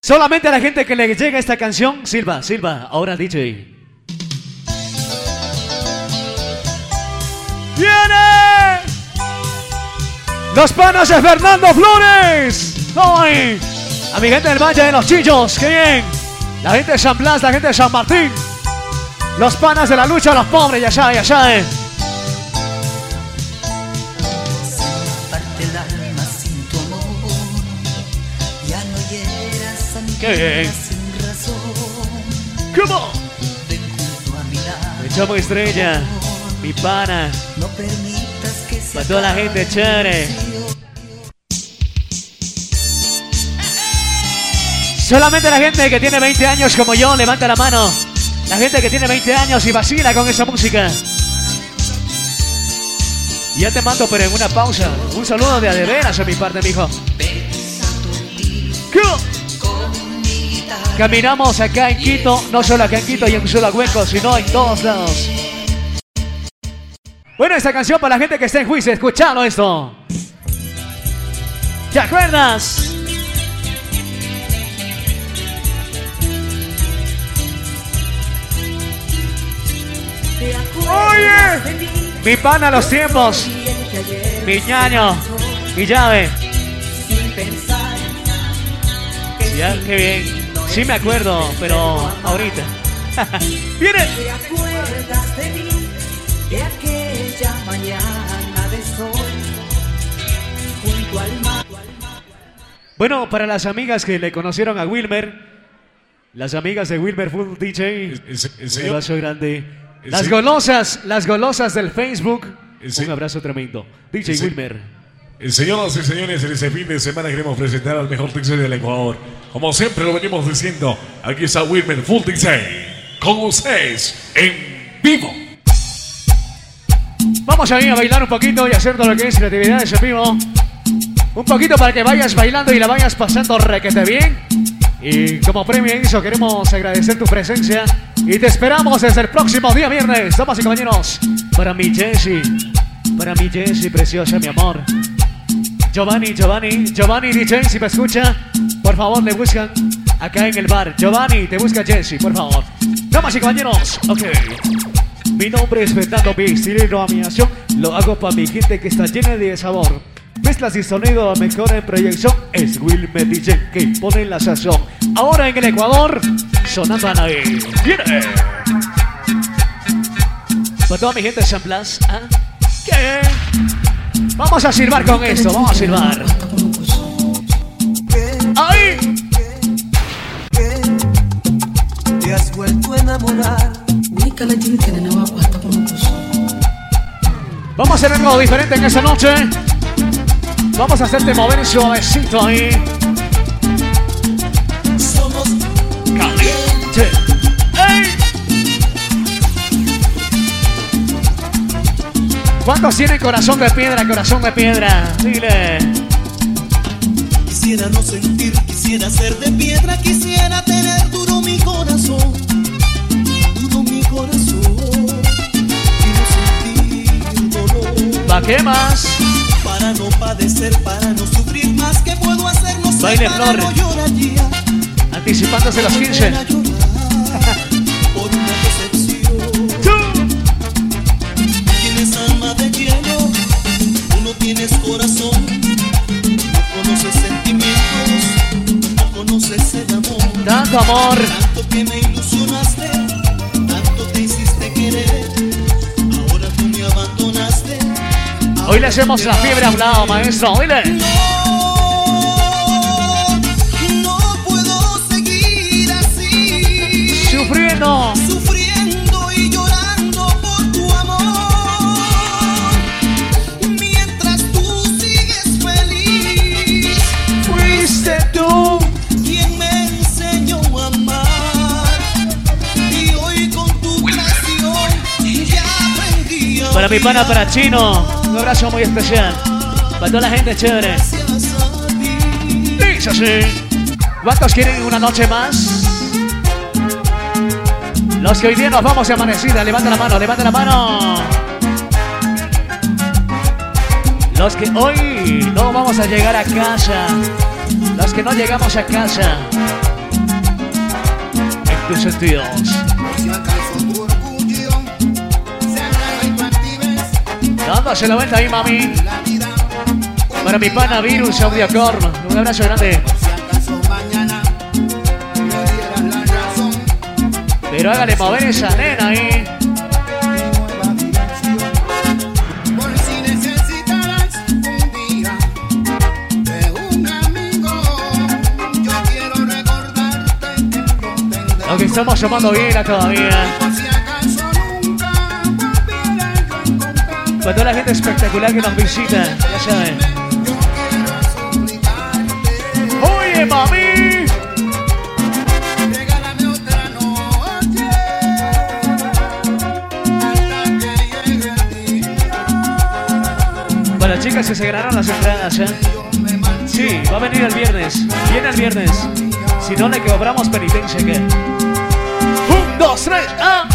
Solamente a la gente que le llega esta canción, Silva, Silva, ahora DJ. Los panas de Fernando Flores. ¡Ay! A mi gente del Valle de los Chillos, qué bien. La gente de San Blas, la gente de San Martín. Los panas de la lucha los pobres, ya sabe, ya sabe. Qué bien. Come on. Me chamo estrella, mi pana. No permitas que se Para toda la gente chévere. Solamente la gente que tiene 20 años como yo, levanta la mano. La gente que tiene 20 años y vacila con esa música. Ya te mando, pero en una pausa. Un saludo de adeveras a mi parte, mijo. Caminamos acá en Quito, no solo acá en Quito y en Hueco, sino en todos lados. Bueno, esta canción para la gente que está en juicio, escuchalo esto. ¿Te acuerdas? Oye, mi pana los tiempos, mi ñaño, mi llave. Ya, qué bien. Sí me acuerdo, pero ahorita. Viene. Bueno, para las amigas que le conocieron a Wilmer, las amigas de Wilmer Full DJ, señor- abrazo grande. Las golosas, las golosas del Facebook, un abrazo tremendo. DJ Wilmer. Señoras y señores, en este fin de semana queremos presentar al mejor DJ del Ecuador. Como siempre lo venimos diciendo, aquí está Wilmer Full DJ. Con ustedes, en vivo. Vamos a ir a bailar un poquito y hacer todo lo que es creatividades en vivo. Un poquito para que vayas bailando y la vayas pasando requete bien. Y como premio eso queremos agradecer tu presencia y te esperamos desde el próximo día viernes, damas y compañeros. Para mi Jessie, para mi Jessie preciosa, mi amor. Giovanni, Giovanni, Giovanni DJ, si me escucha, por favor le buscan acá en el bar. Giovanni, te busca Jesse, por favor. Damas y caballeros, ok. Mi nombre es Fernando, estilo y nominación lo hago para mi gente que está llena de sabor. Mezclas y sonido mejor en proyección es Wilmer DJ que pone la sazón. Ahora en el Ecuador, sonando Anaí. ¡Viene! Para toda mi gente de San Blas, ¿ah? ¿Qué? Vamos a silbar con esto, vamos a silbar. ¡Ahí! Te has vuelto a enamorar. Vamos a hacer algo diferente en esta noche. Vamos a hacerte mover suavecito ahí. Somos Caliente. ¡Ey! ¿Cuántos tienen corazón de piedra, corazón de piedra? Dile. Quisiera no sentir, quisiera ser de piedra, quisiera tener duro mi corazón, duro mi corazón, no sentir dolor. ¿Pa' qué más? Padecer, para no sufrir más, ¿qué puedo hacer? No sé, Baile para Flor. no llorar ya, Anticipándose los 15. para llorar por una decepción. Hoy le hacemos la fiebre a un lado, maestro. Dile. No puedo seguir así, Sufriendo. sufriendo y llorando por tu amor, mientras tú sigues feliz. Fuiste tú. quien me enseñó a amar y hoy con tu traición ya aprendí a Para mi pana, para Chino. Un abrazo muy especial. Para toda la gente chévere. Dice así. ¿Cuántos quieren una noche más? Los que hoy día nos vamos de amanecida, levanta la mano, levanta la mano. Los que hoy no vamos a llegar a casa. Los que no llegamos a casa. En tus sentidos. Dándose la vuelta ahí, mami. Para mi pana Virus Audiocorn. Un abrazo grande. Pero hágale mover esa nena ahí. mi nueva dirección. Por si Para toda la gente espectacular que nos visita, ya saben. Oye, mami. Para las chicas que se ganaron las entradas, ¿eh? Sí, va a venir el viernes. Viene el viernes. Si no le cobramos penitencia, ¿qué? Un, dos, tres, ¡ah!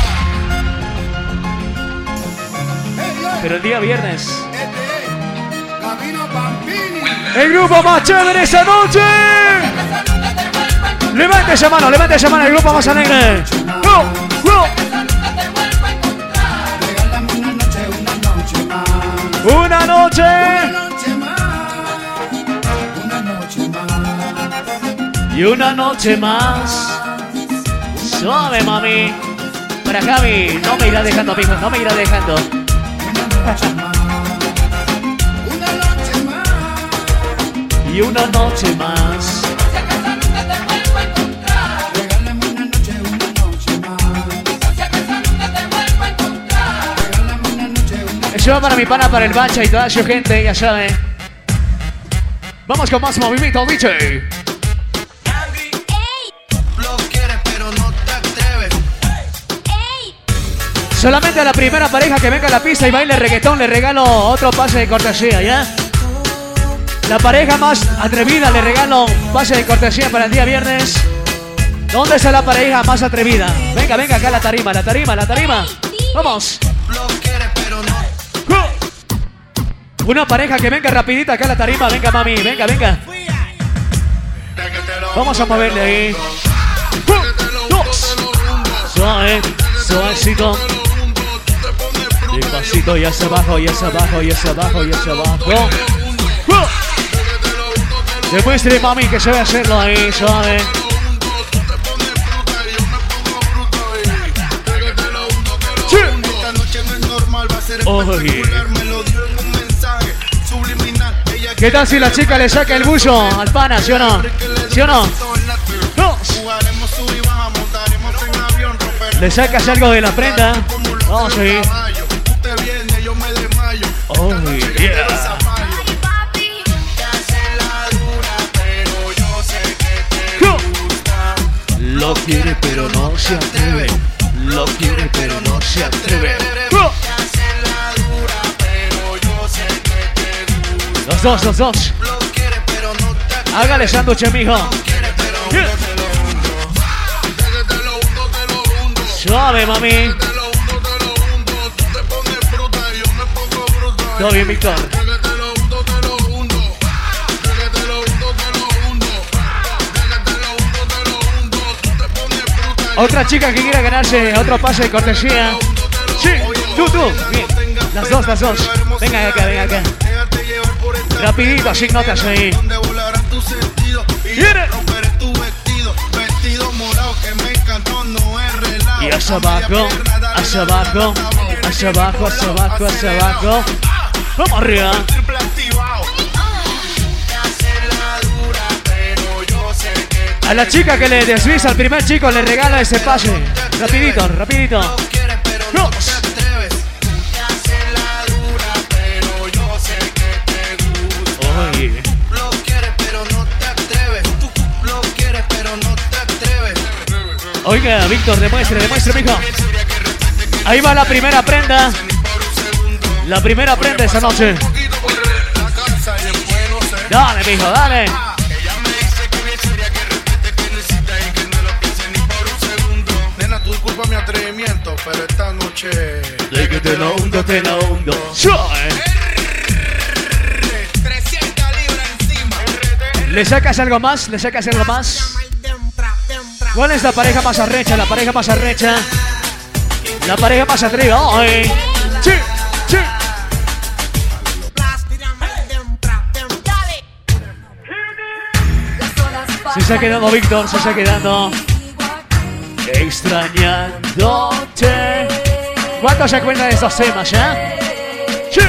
Pero el día viernes. El grupo más chévere esa noche. Levante esa mano, levante esa mano, el grupo más alegre. ¡Go! ¡Go! Una noche, más. Y una noche más. Suave, mami. Para Javi, no me irá dejando, mijo, no me irá dejando. Y una noche más. Una noche, para mi pana, para el bacha y toda su gente, ya saben. Vamos con más movimiento, DJ. Solamente a la primera pareja que venga a la pista y baile reggaetón le regalo otro pase de cortesía, ¿ya? La pareja más atrevida le regalo pase de cortesía para el día viernes. ¿Dónde está la pareja más atrevida? Venga, venga acá la tarima, la tarima, la tarima. Vamos. Una pareja que venga rapidita acá a la tarima. Venga, mami. Venga, venga. Vamos a moverle ahí. Dos. Suave, suavecito. Despacito y hacia abajo, y hacia abajo, y hacia abajo, y hacia abajo. Demuestre, mami, que sabe hacerlo ahí, suave. Sí. No Oye. ¿Qué tal si la chica le saca el buzo al pana, sí o no? ¿Sí o no? Romperemos ¿Le sacas algo de la prenda? Vamos a ir. Lo quiere pero no se atreve. Lo quiere pero no se atreve. Los dos, los dos. Hágale sándwich, mijo. Suave, mami. Todo bien, Víctor. Otra chica que quiera ganarse otro pase de cortesía. Sí, tú, tú. Las dos, las dos. Venga acá, venga acá. Rapidito, sin notas ahí. Viene. Y hacia abajo, hacia abajo, hacia abajo, hacia abajo, hacia abajo. Vamos arriba. A la chica que le desvisa al primer chico le regala ese pase. Rapidito, rapidito. Oye. No atreves. Oiga, Víctor, demuestre, demuestre, mijo. Ahí va la primera prenda. La primera prenda esa noche. Dale, mijo, dale. Pero esta noche. De que te lo hundo, te lo hundo. Suave. 300 libras encima. ¿Le sacas algo más? ¿Le sacas algo más? ¿Cuál es la pareja más arrecha? La pareja más arrecha. La pareja más atrevida. ¡Ay! ¡Sí! ¡Sí! Se está quedando Víctor, se está quedando. Extrañándote. ¿Cuánto se cuenta de estos temas, ya? ¡Sí!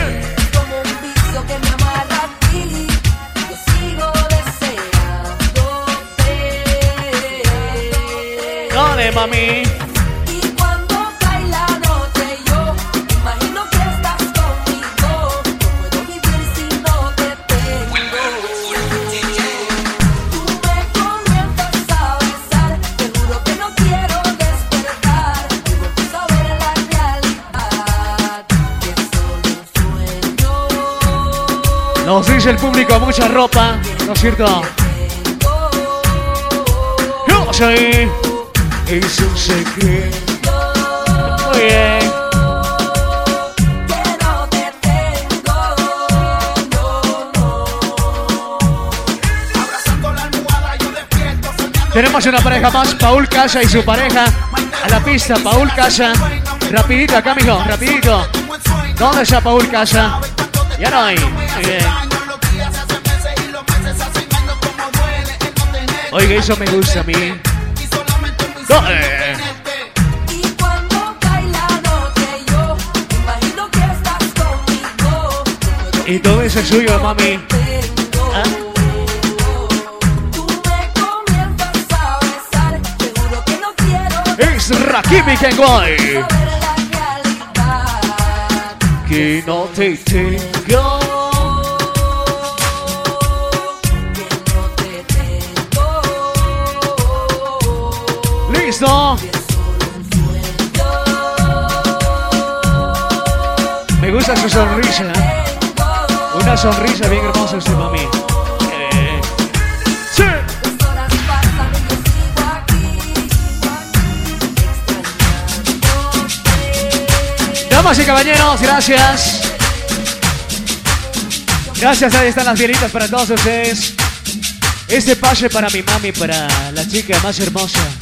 Dale, mami. Dice el público mucha ropa, ¿no es cierto? Yo soy. Es un secreto. Muy. Tenemos una pareja más, Paul Casa y su pareja. A la pista, Paul Casa. Rapidito acá, mijo, rapidito. ¿Dónde está Paul Casa? Ya no hay. Muy bien. Oiga, eso me gusta a mí. Dale. Y cuando cae la noche yo imagino que estás conmigo. Y todo eso es suyo, mami. ¿Ah? No Es Rakimi Kenway. Que no te tengo. Me gusta su sonrisa. Una sonrisa bien hermosa usted, mami. Eh. Damas y caballeros, gracias. Gracias, ahí están las bielitas para todos ustedes. Este pase para mi mami, para la chica más hermosa.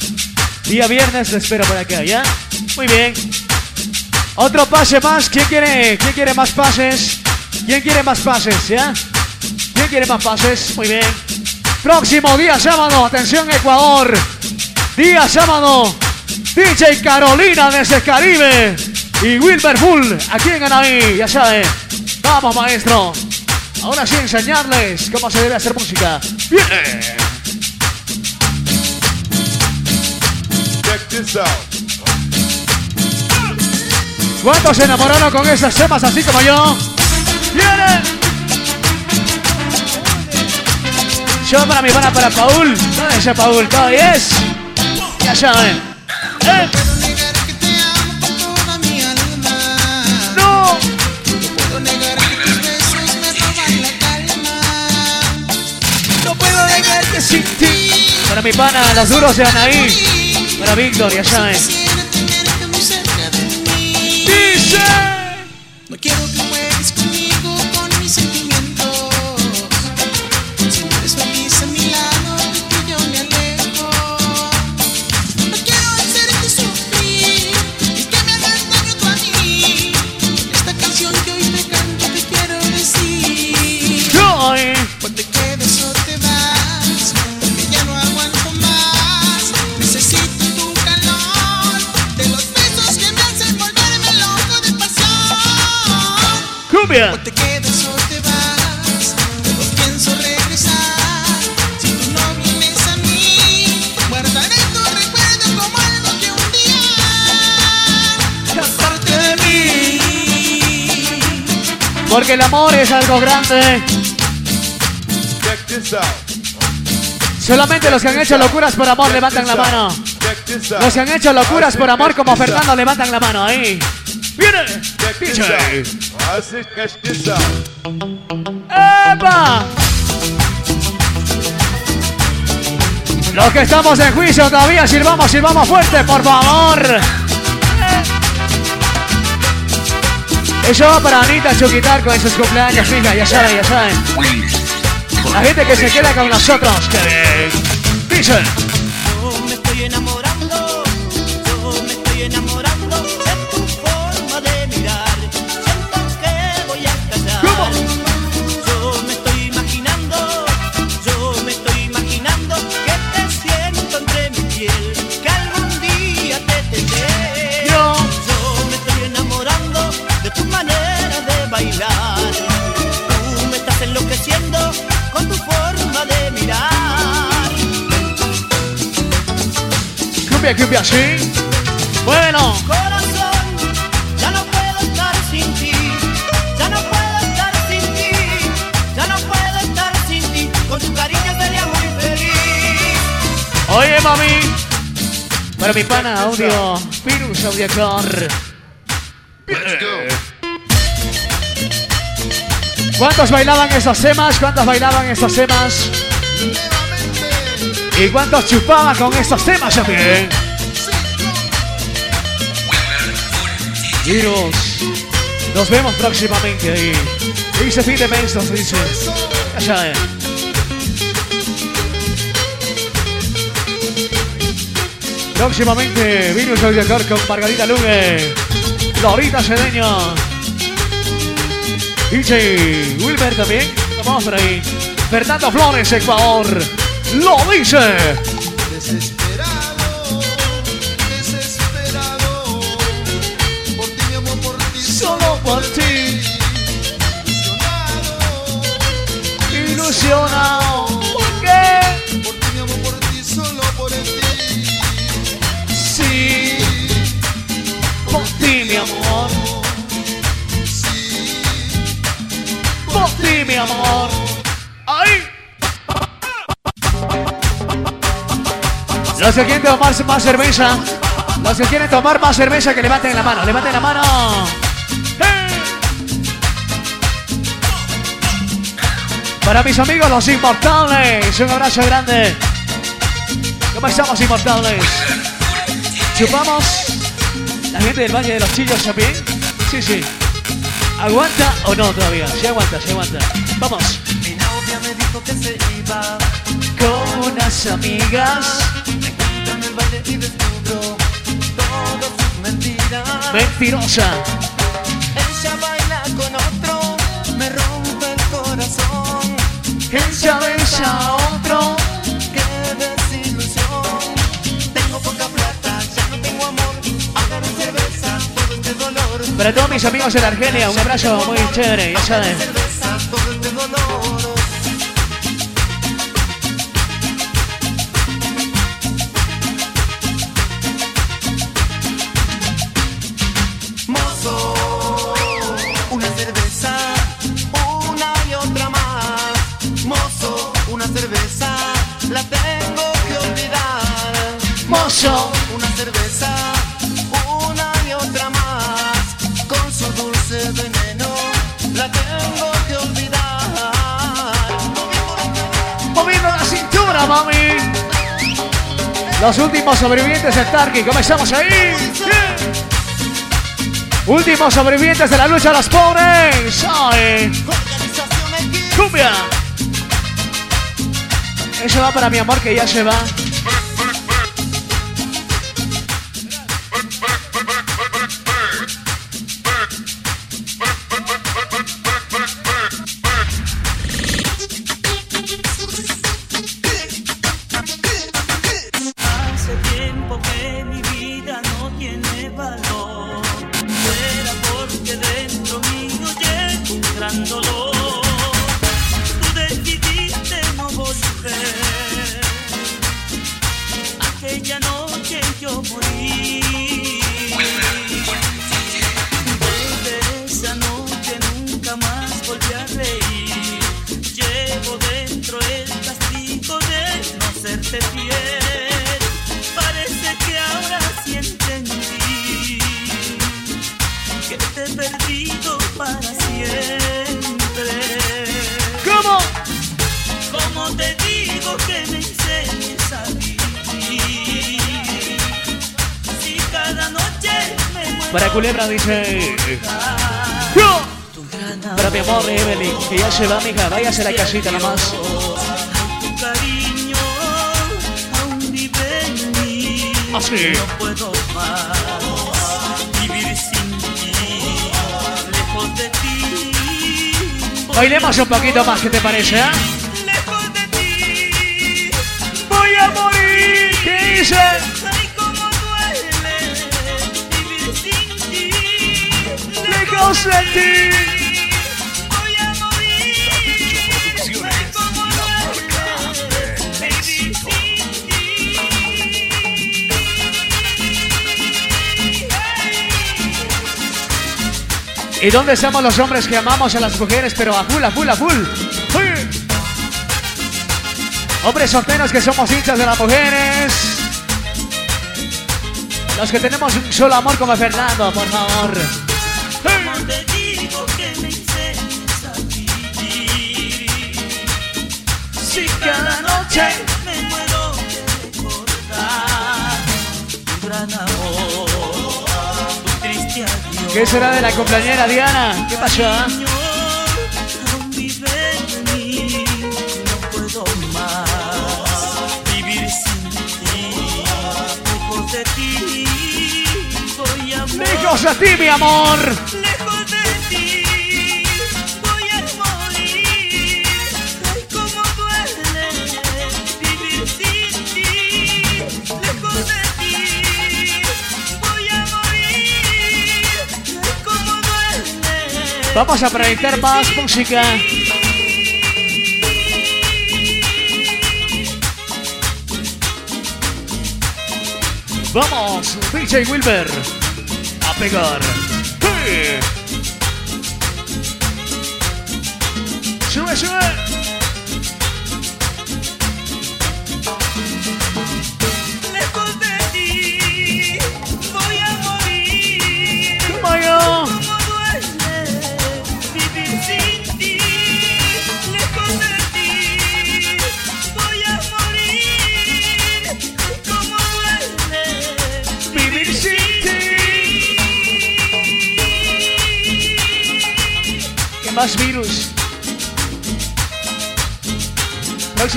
Día viernes, lo espero por acá, ¿ya? Muy bien. Otro pase más. ¿Quién quiere, ¿Quién quiere más pases? ¿Quién quiere más pases, ya? ¿Quién quiere más pases? Muy bien. Próximo día sábado, atención Ecuador. Día sábado, DJ Carolina desde el Caribe y Wilmer Bull aquí en Anaí, ya saben. Vamos maestro. Ahora sí enseñarles cómo se debe hacer música. Bien. ¿Cuántos se enamoraron con esas temas así como yo? ¡Viene! Yo para mi pana, para Paul. ¿Dónde está Paul? ¿Todo es? Ya saben. ¡Eh! ¡No! No puedo negar que sin ti. Para mi pana, los duros de Anaí. Para Víctor, ya saben. Dice. Porque el amor es algo grande. Check this out. Solamente los que han hecho locuras por amor levantan la mano. Los que han hecho locuras por amor como Fernando levantan la mano ahí. ¡Viene! DJ. ¡Epa! Los que estamos en juicio todavía, sirvamos, sirvamos fuerte, por favor. Eso va para Anita Chuquitar con sus cumpleaños, fija, ya saben, ya saben. La gente que se queda con nosotros, que dice. Cumbia, cumbia, sí. Bueno, Corazón, ya no puedo estar sin ti, ya no puedo estar sin ti, ya no puedo estar sin ti, con tu cariño sería muy feliz. oye mami. Para mi pana, audio, virus, audio core. ¿Cuántos bailaban esos temas? ¿Cuántos bailaban esos temas? ¿Y cuántos chupaban con estos temas también? Virus, nos vemos próximamente ahí. Dice fin de mes, nos dice. Ya saben. Próximamente, Virus Audiocar con Margarita Lugue, Lorita Cedeño, DJ Wilber también, vamos por ahí. Fernando Flores, Ecuador, lo dice. Desesperado, desesperado, por ti mi amor, por ti, Solo por ti, ilusionado. ¿Por qué? por ti mi amor, por ti, solo por ti. Sí, por ti, mi amor. Por ti, mi amor. Los que quieren tomar más cerveza, los que quieren tomar más cerveza, que levanten la mano, levanten la mano. Para mis amigos los inmortales, un abrazo grande. ¿Cómo estamos, inmortales? ¿Chupamos? ¿La gente del Valle de los Chillos también? Sí, sí. ¿Aguanta o no todavía? Sí aguanta, sí aguanta. Vamos. Mi novia me dijo que se iba Con unas amigas. Mentirosa. Ella baila con otro, me rompe el corazón. Ella besa a otro. Qué desilusión. Tengo poca plata, ya no tengo amor. Agarro cerveza, todo este dolor. Para todos mis amigos de la Argelia, un abrazo muy chévere, ya saben. Los últimos sobrevivientes del Tarki, comenzamos ahí. Últimos sobrevivientes de la lucha de los pobres. Ay. Cumbia. Eso va para mi amor que ya se va. El castigo de no serte fiel. Parece que ahora sí entendí que te he perdido para siempre. ¿Cómo? Como te digo que me enseñes a vivir. Si cada noche me muero Para Culebra dice. Yo. Para mi amor Evelyn, que ya se va, mija, váyase a la casita nomás. Así. No puedo más vivir sin ti, lejos de ti. Bailemos un poquito más, ¿qué te parece, eh? Lejos de ti. Voy a morir. ¿Qué dice? Ay, cómo duele vivir sin ti. Lejos de ti. ¿Y dónde estamos los hombres que amamos a las mujeres, pero a full, a full, a full? ¡Uy! Hombres solteros que somos hinchas de las mujeres. Los que tenemos un solo amor como Fernando, por favor. Si cada noche me muero de. ¿Qué será de la compañera Diana? ¿Qué pasó? Lejos de ti, mi amor. Vamos a proyectar más música. Vamos, DJ Wilber. A pegar.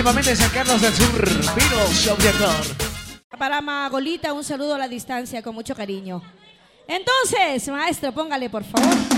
próximamente San Carlos del Sur. Vino Show de Acor. Para Magolita, un saludo a la distancia con mucho cariño. Entonces, maestro, póngale por favor.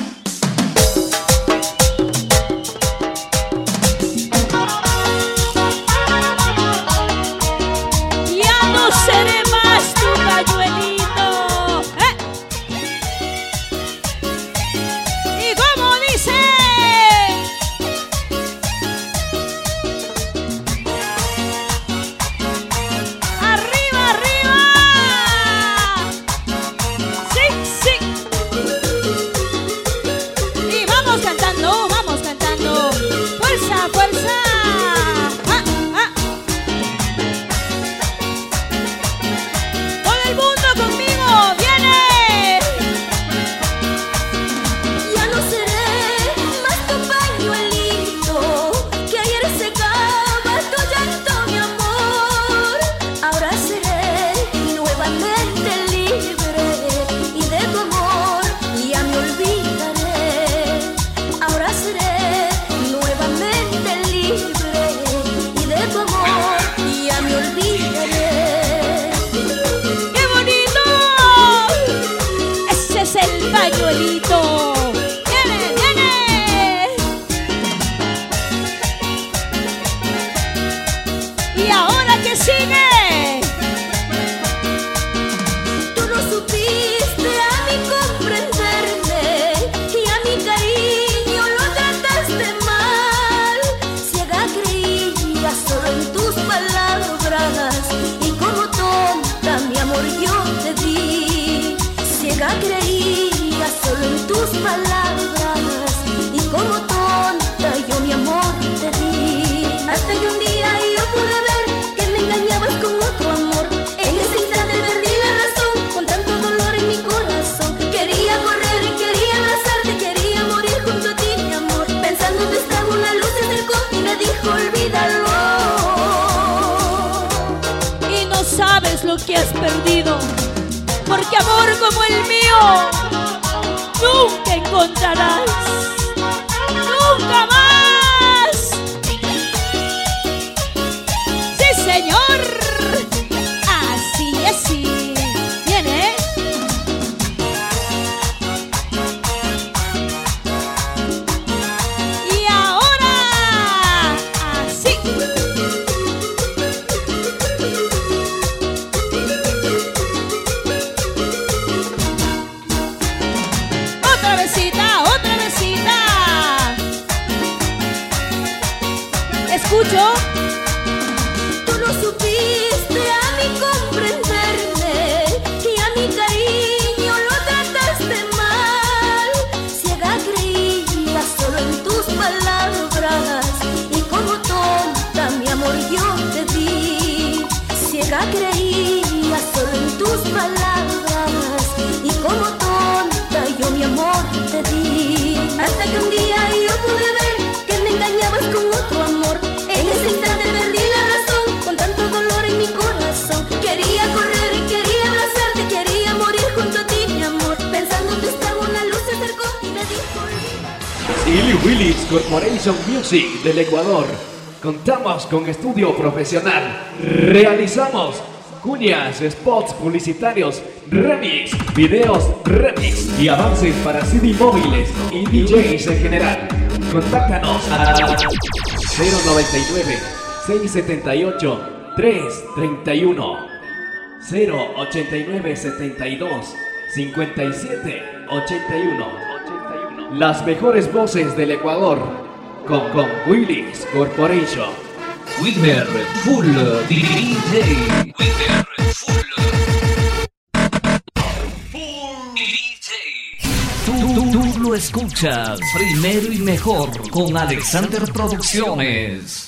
como el mío nunca encontrarás. Con estudio profesional, realizamos cuñas, spots publicitarios, remix, videos remix y avances para CD móviles y DJs en general. Contáctanos a 099 678 331 089 72 57 81 Las mejores voces del Ecuador con, con Willis Corporation. Whitmer Full DJ. Whitmer Full. Tú, tú, tú lo escuchas primero y mejor con Alexander Producciones.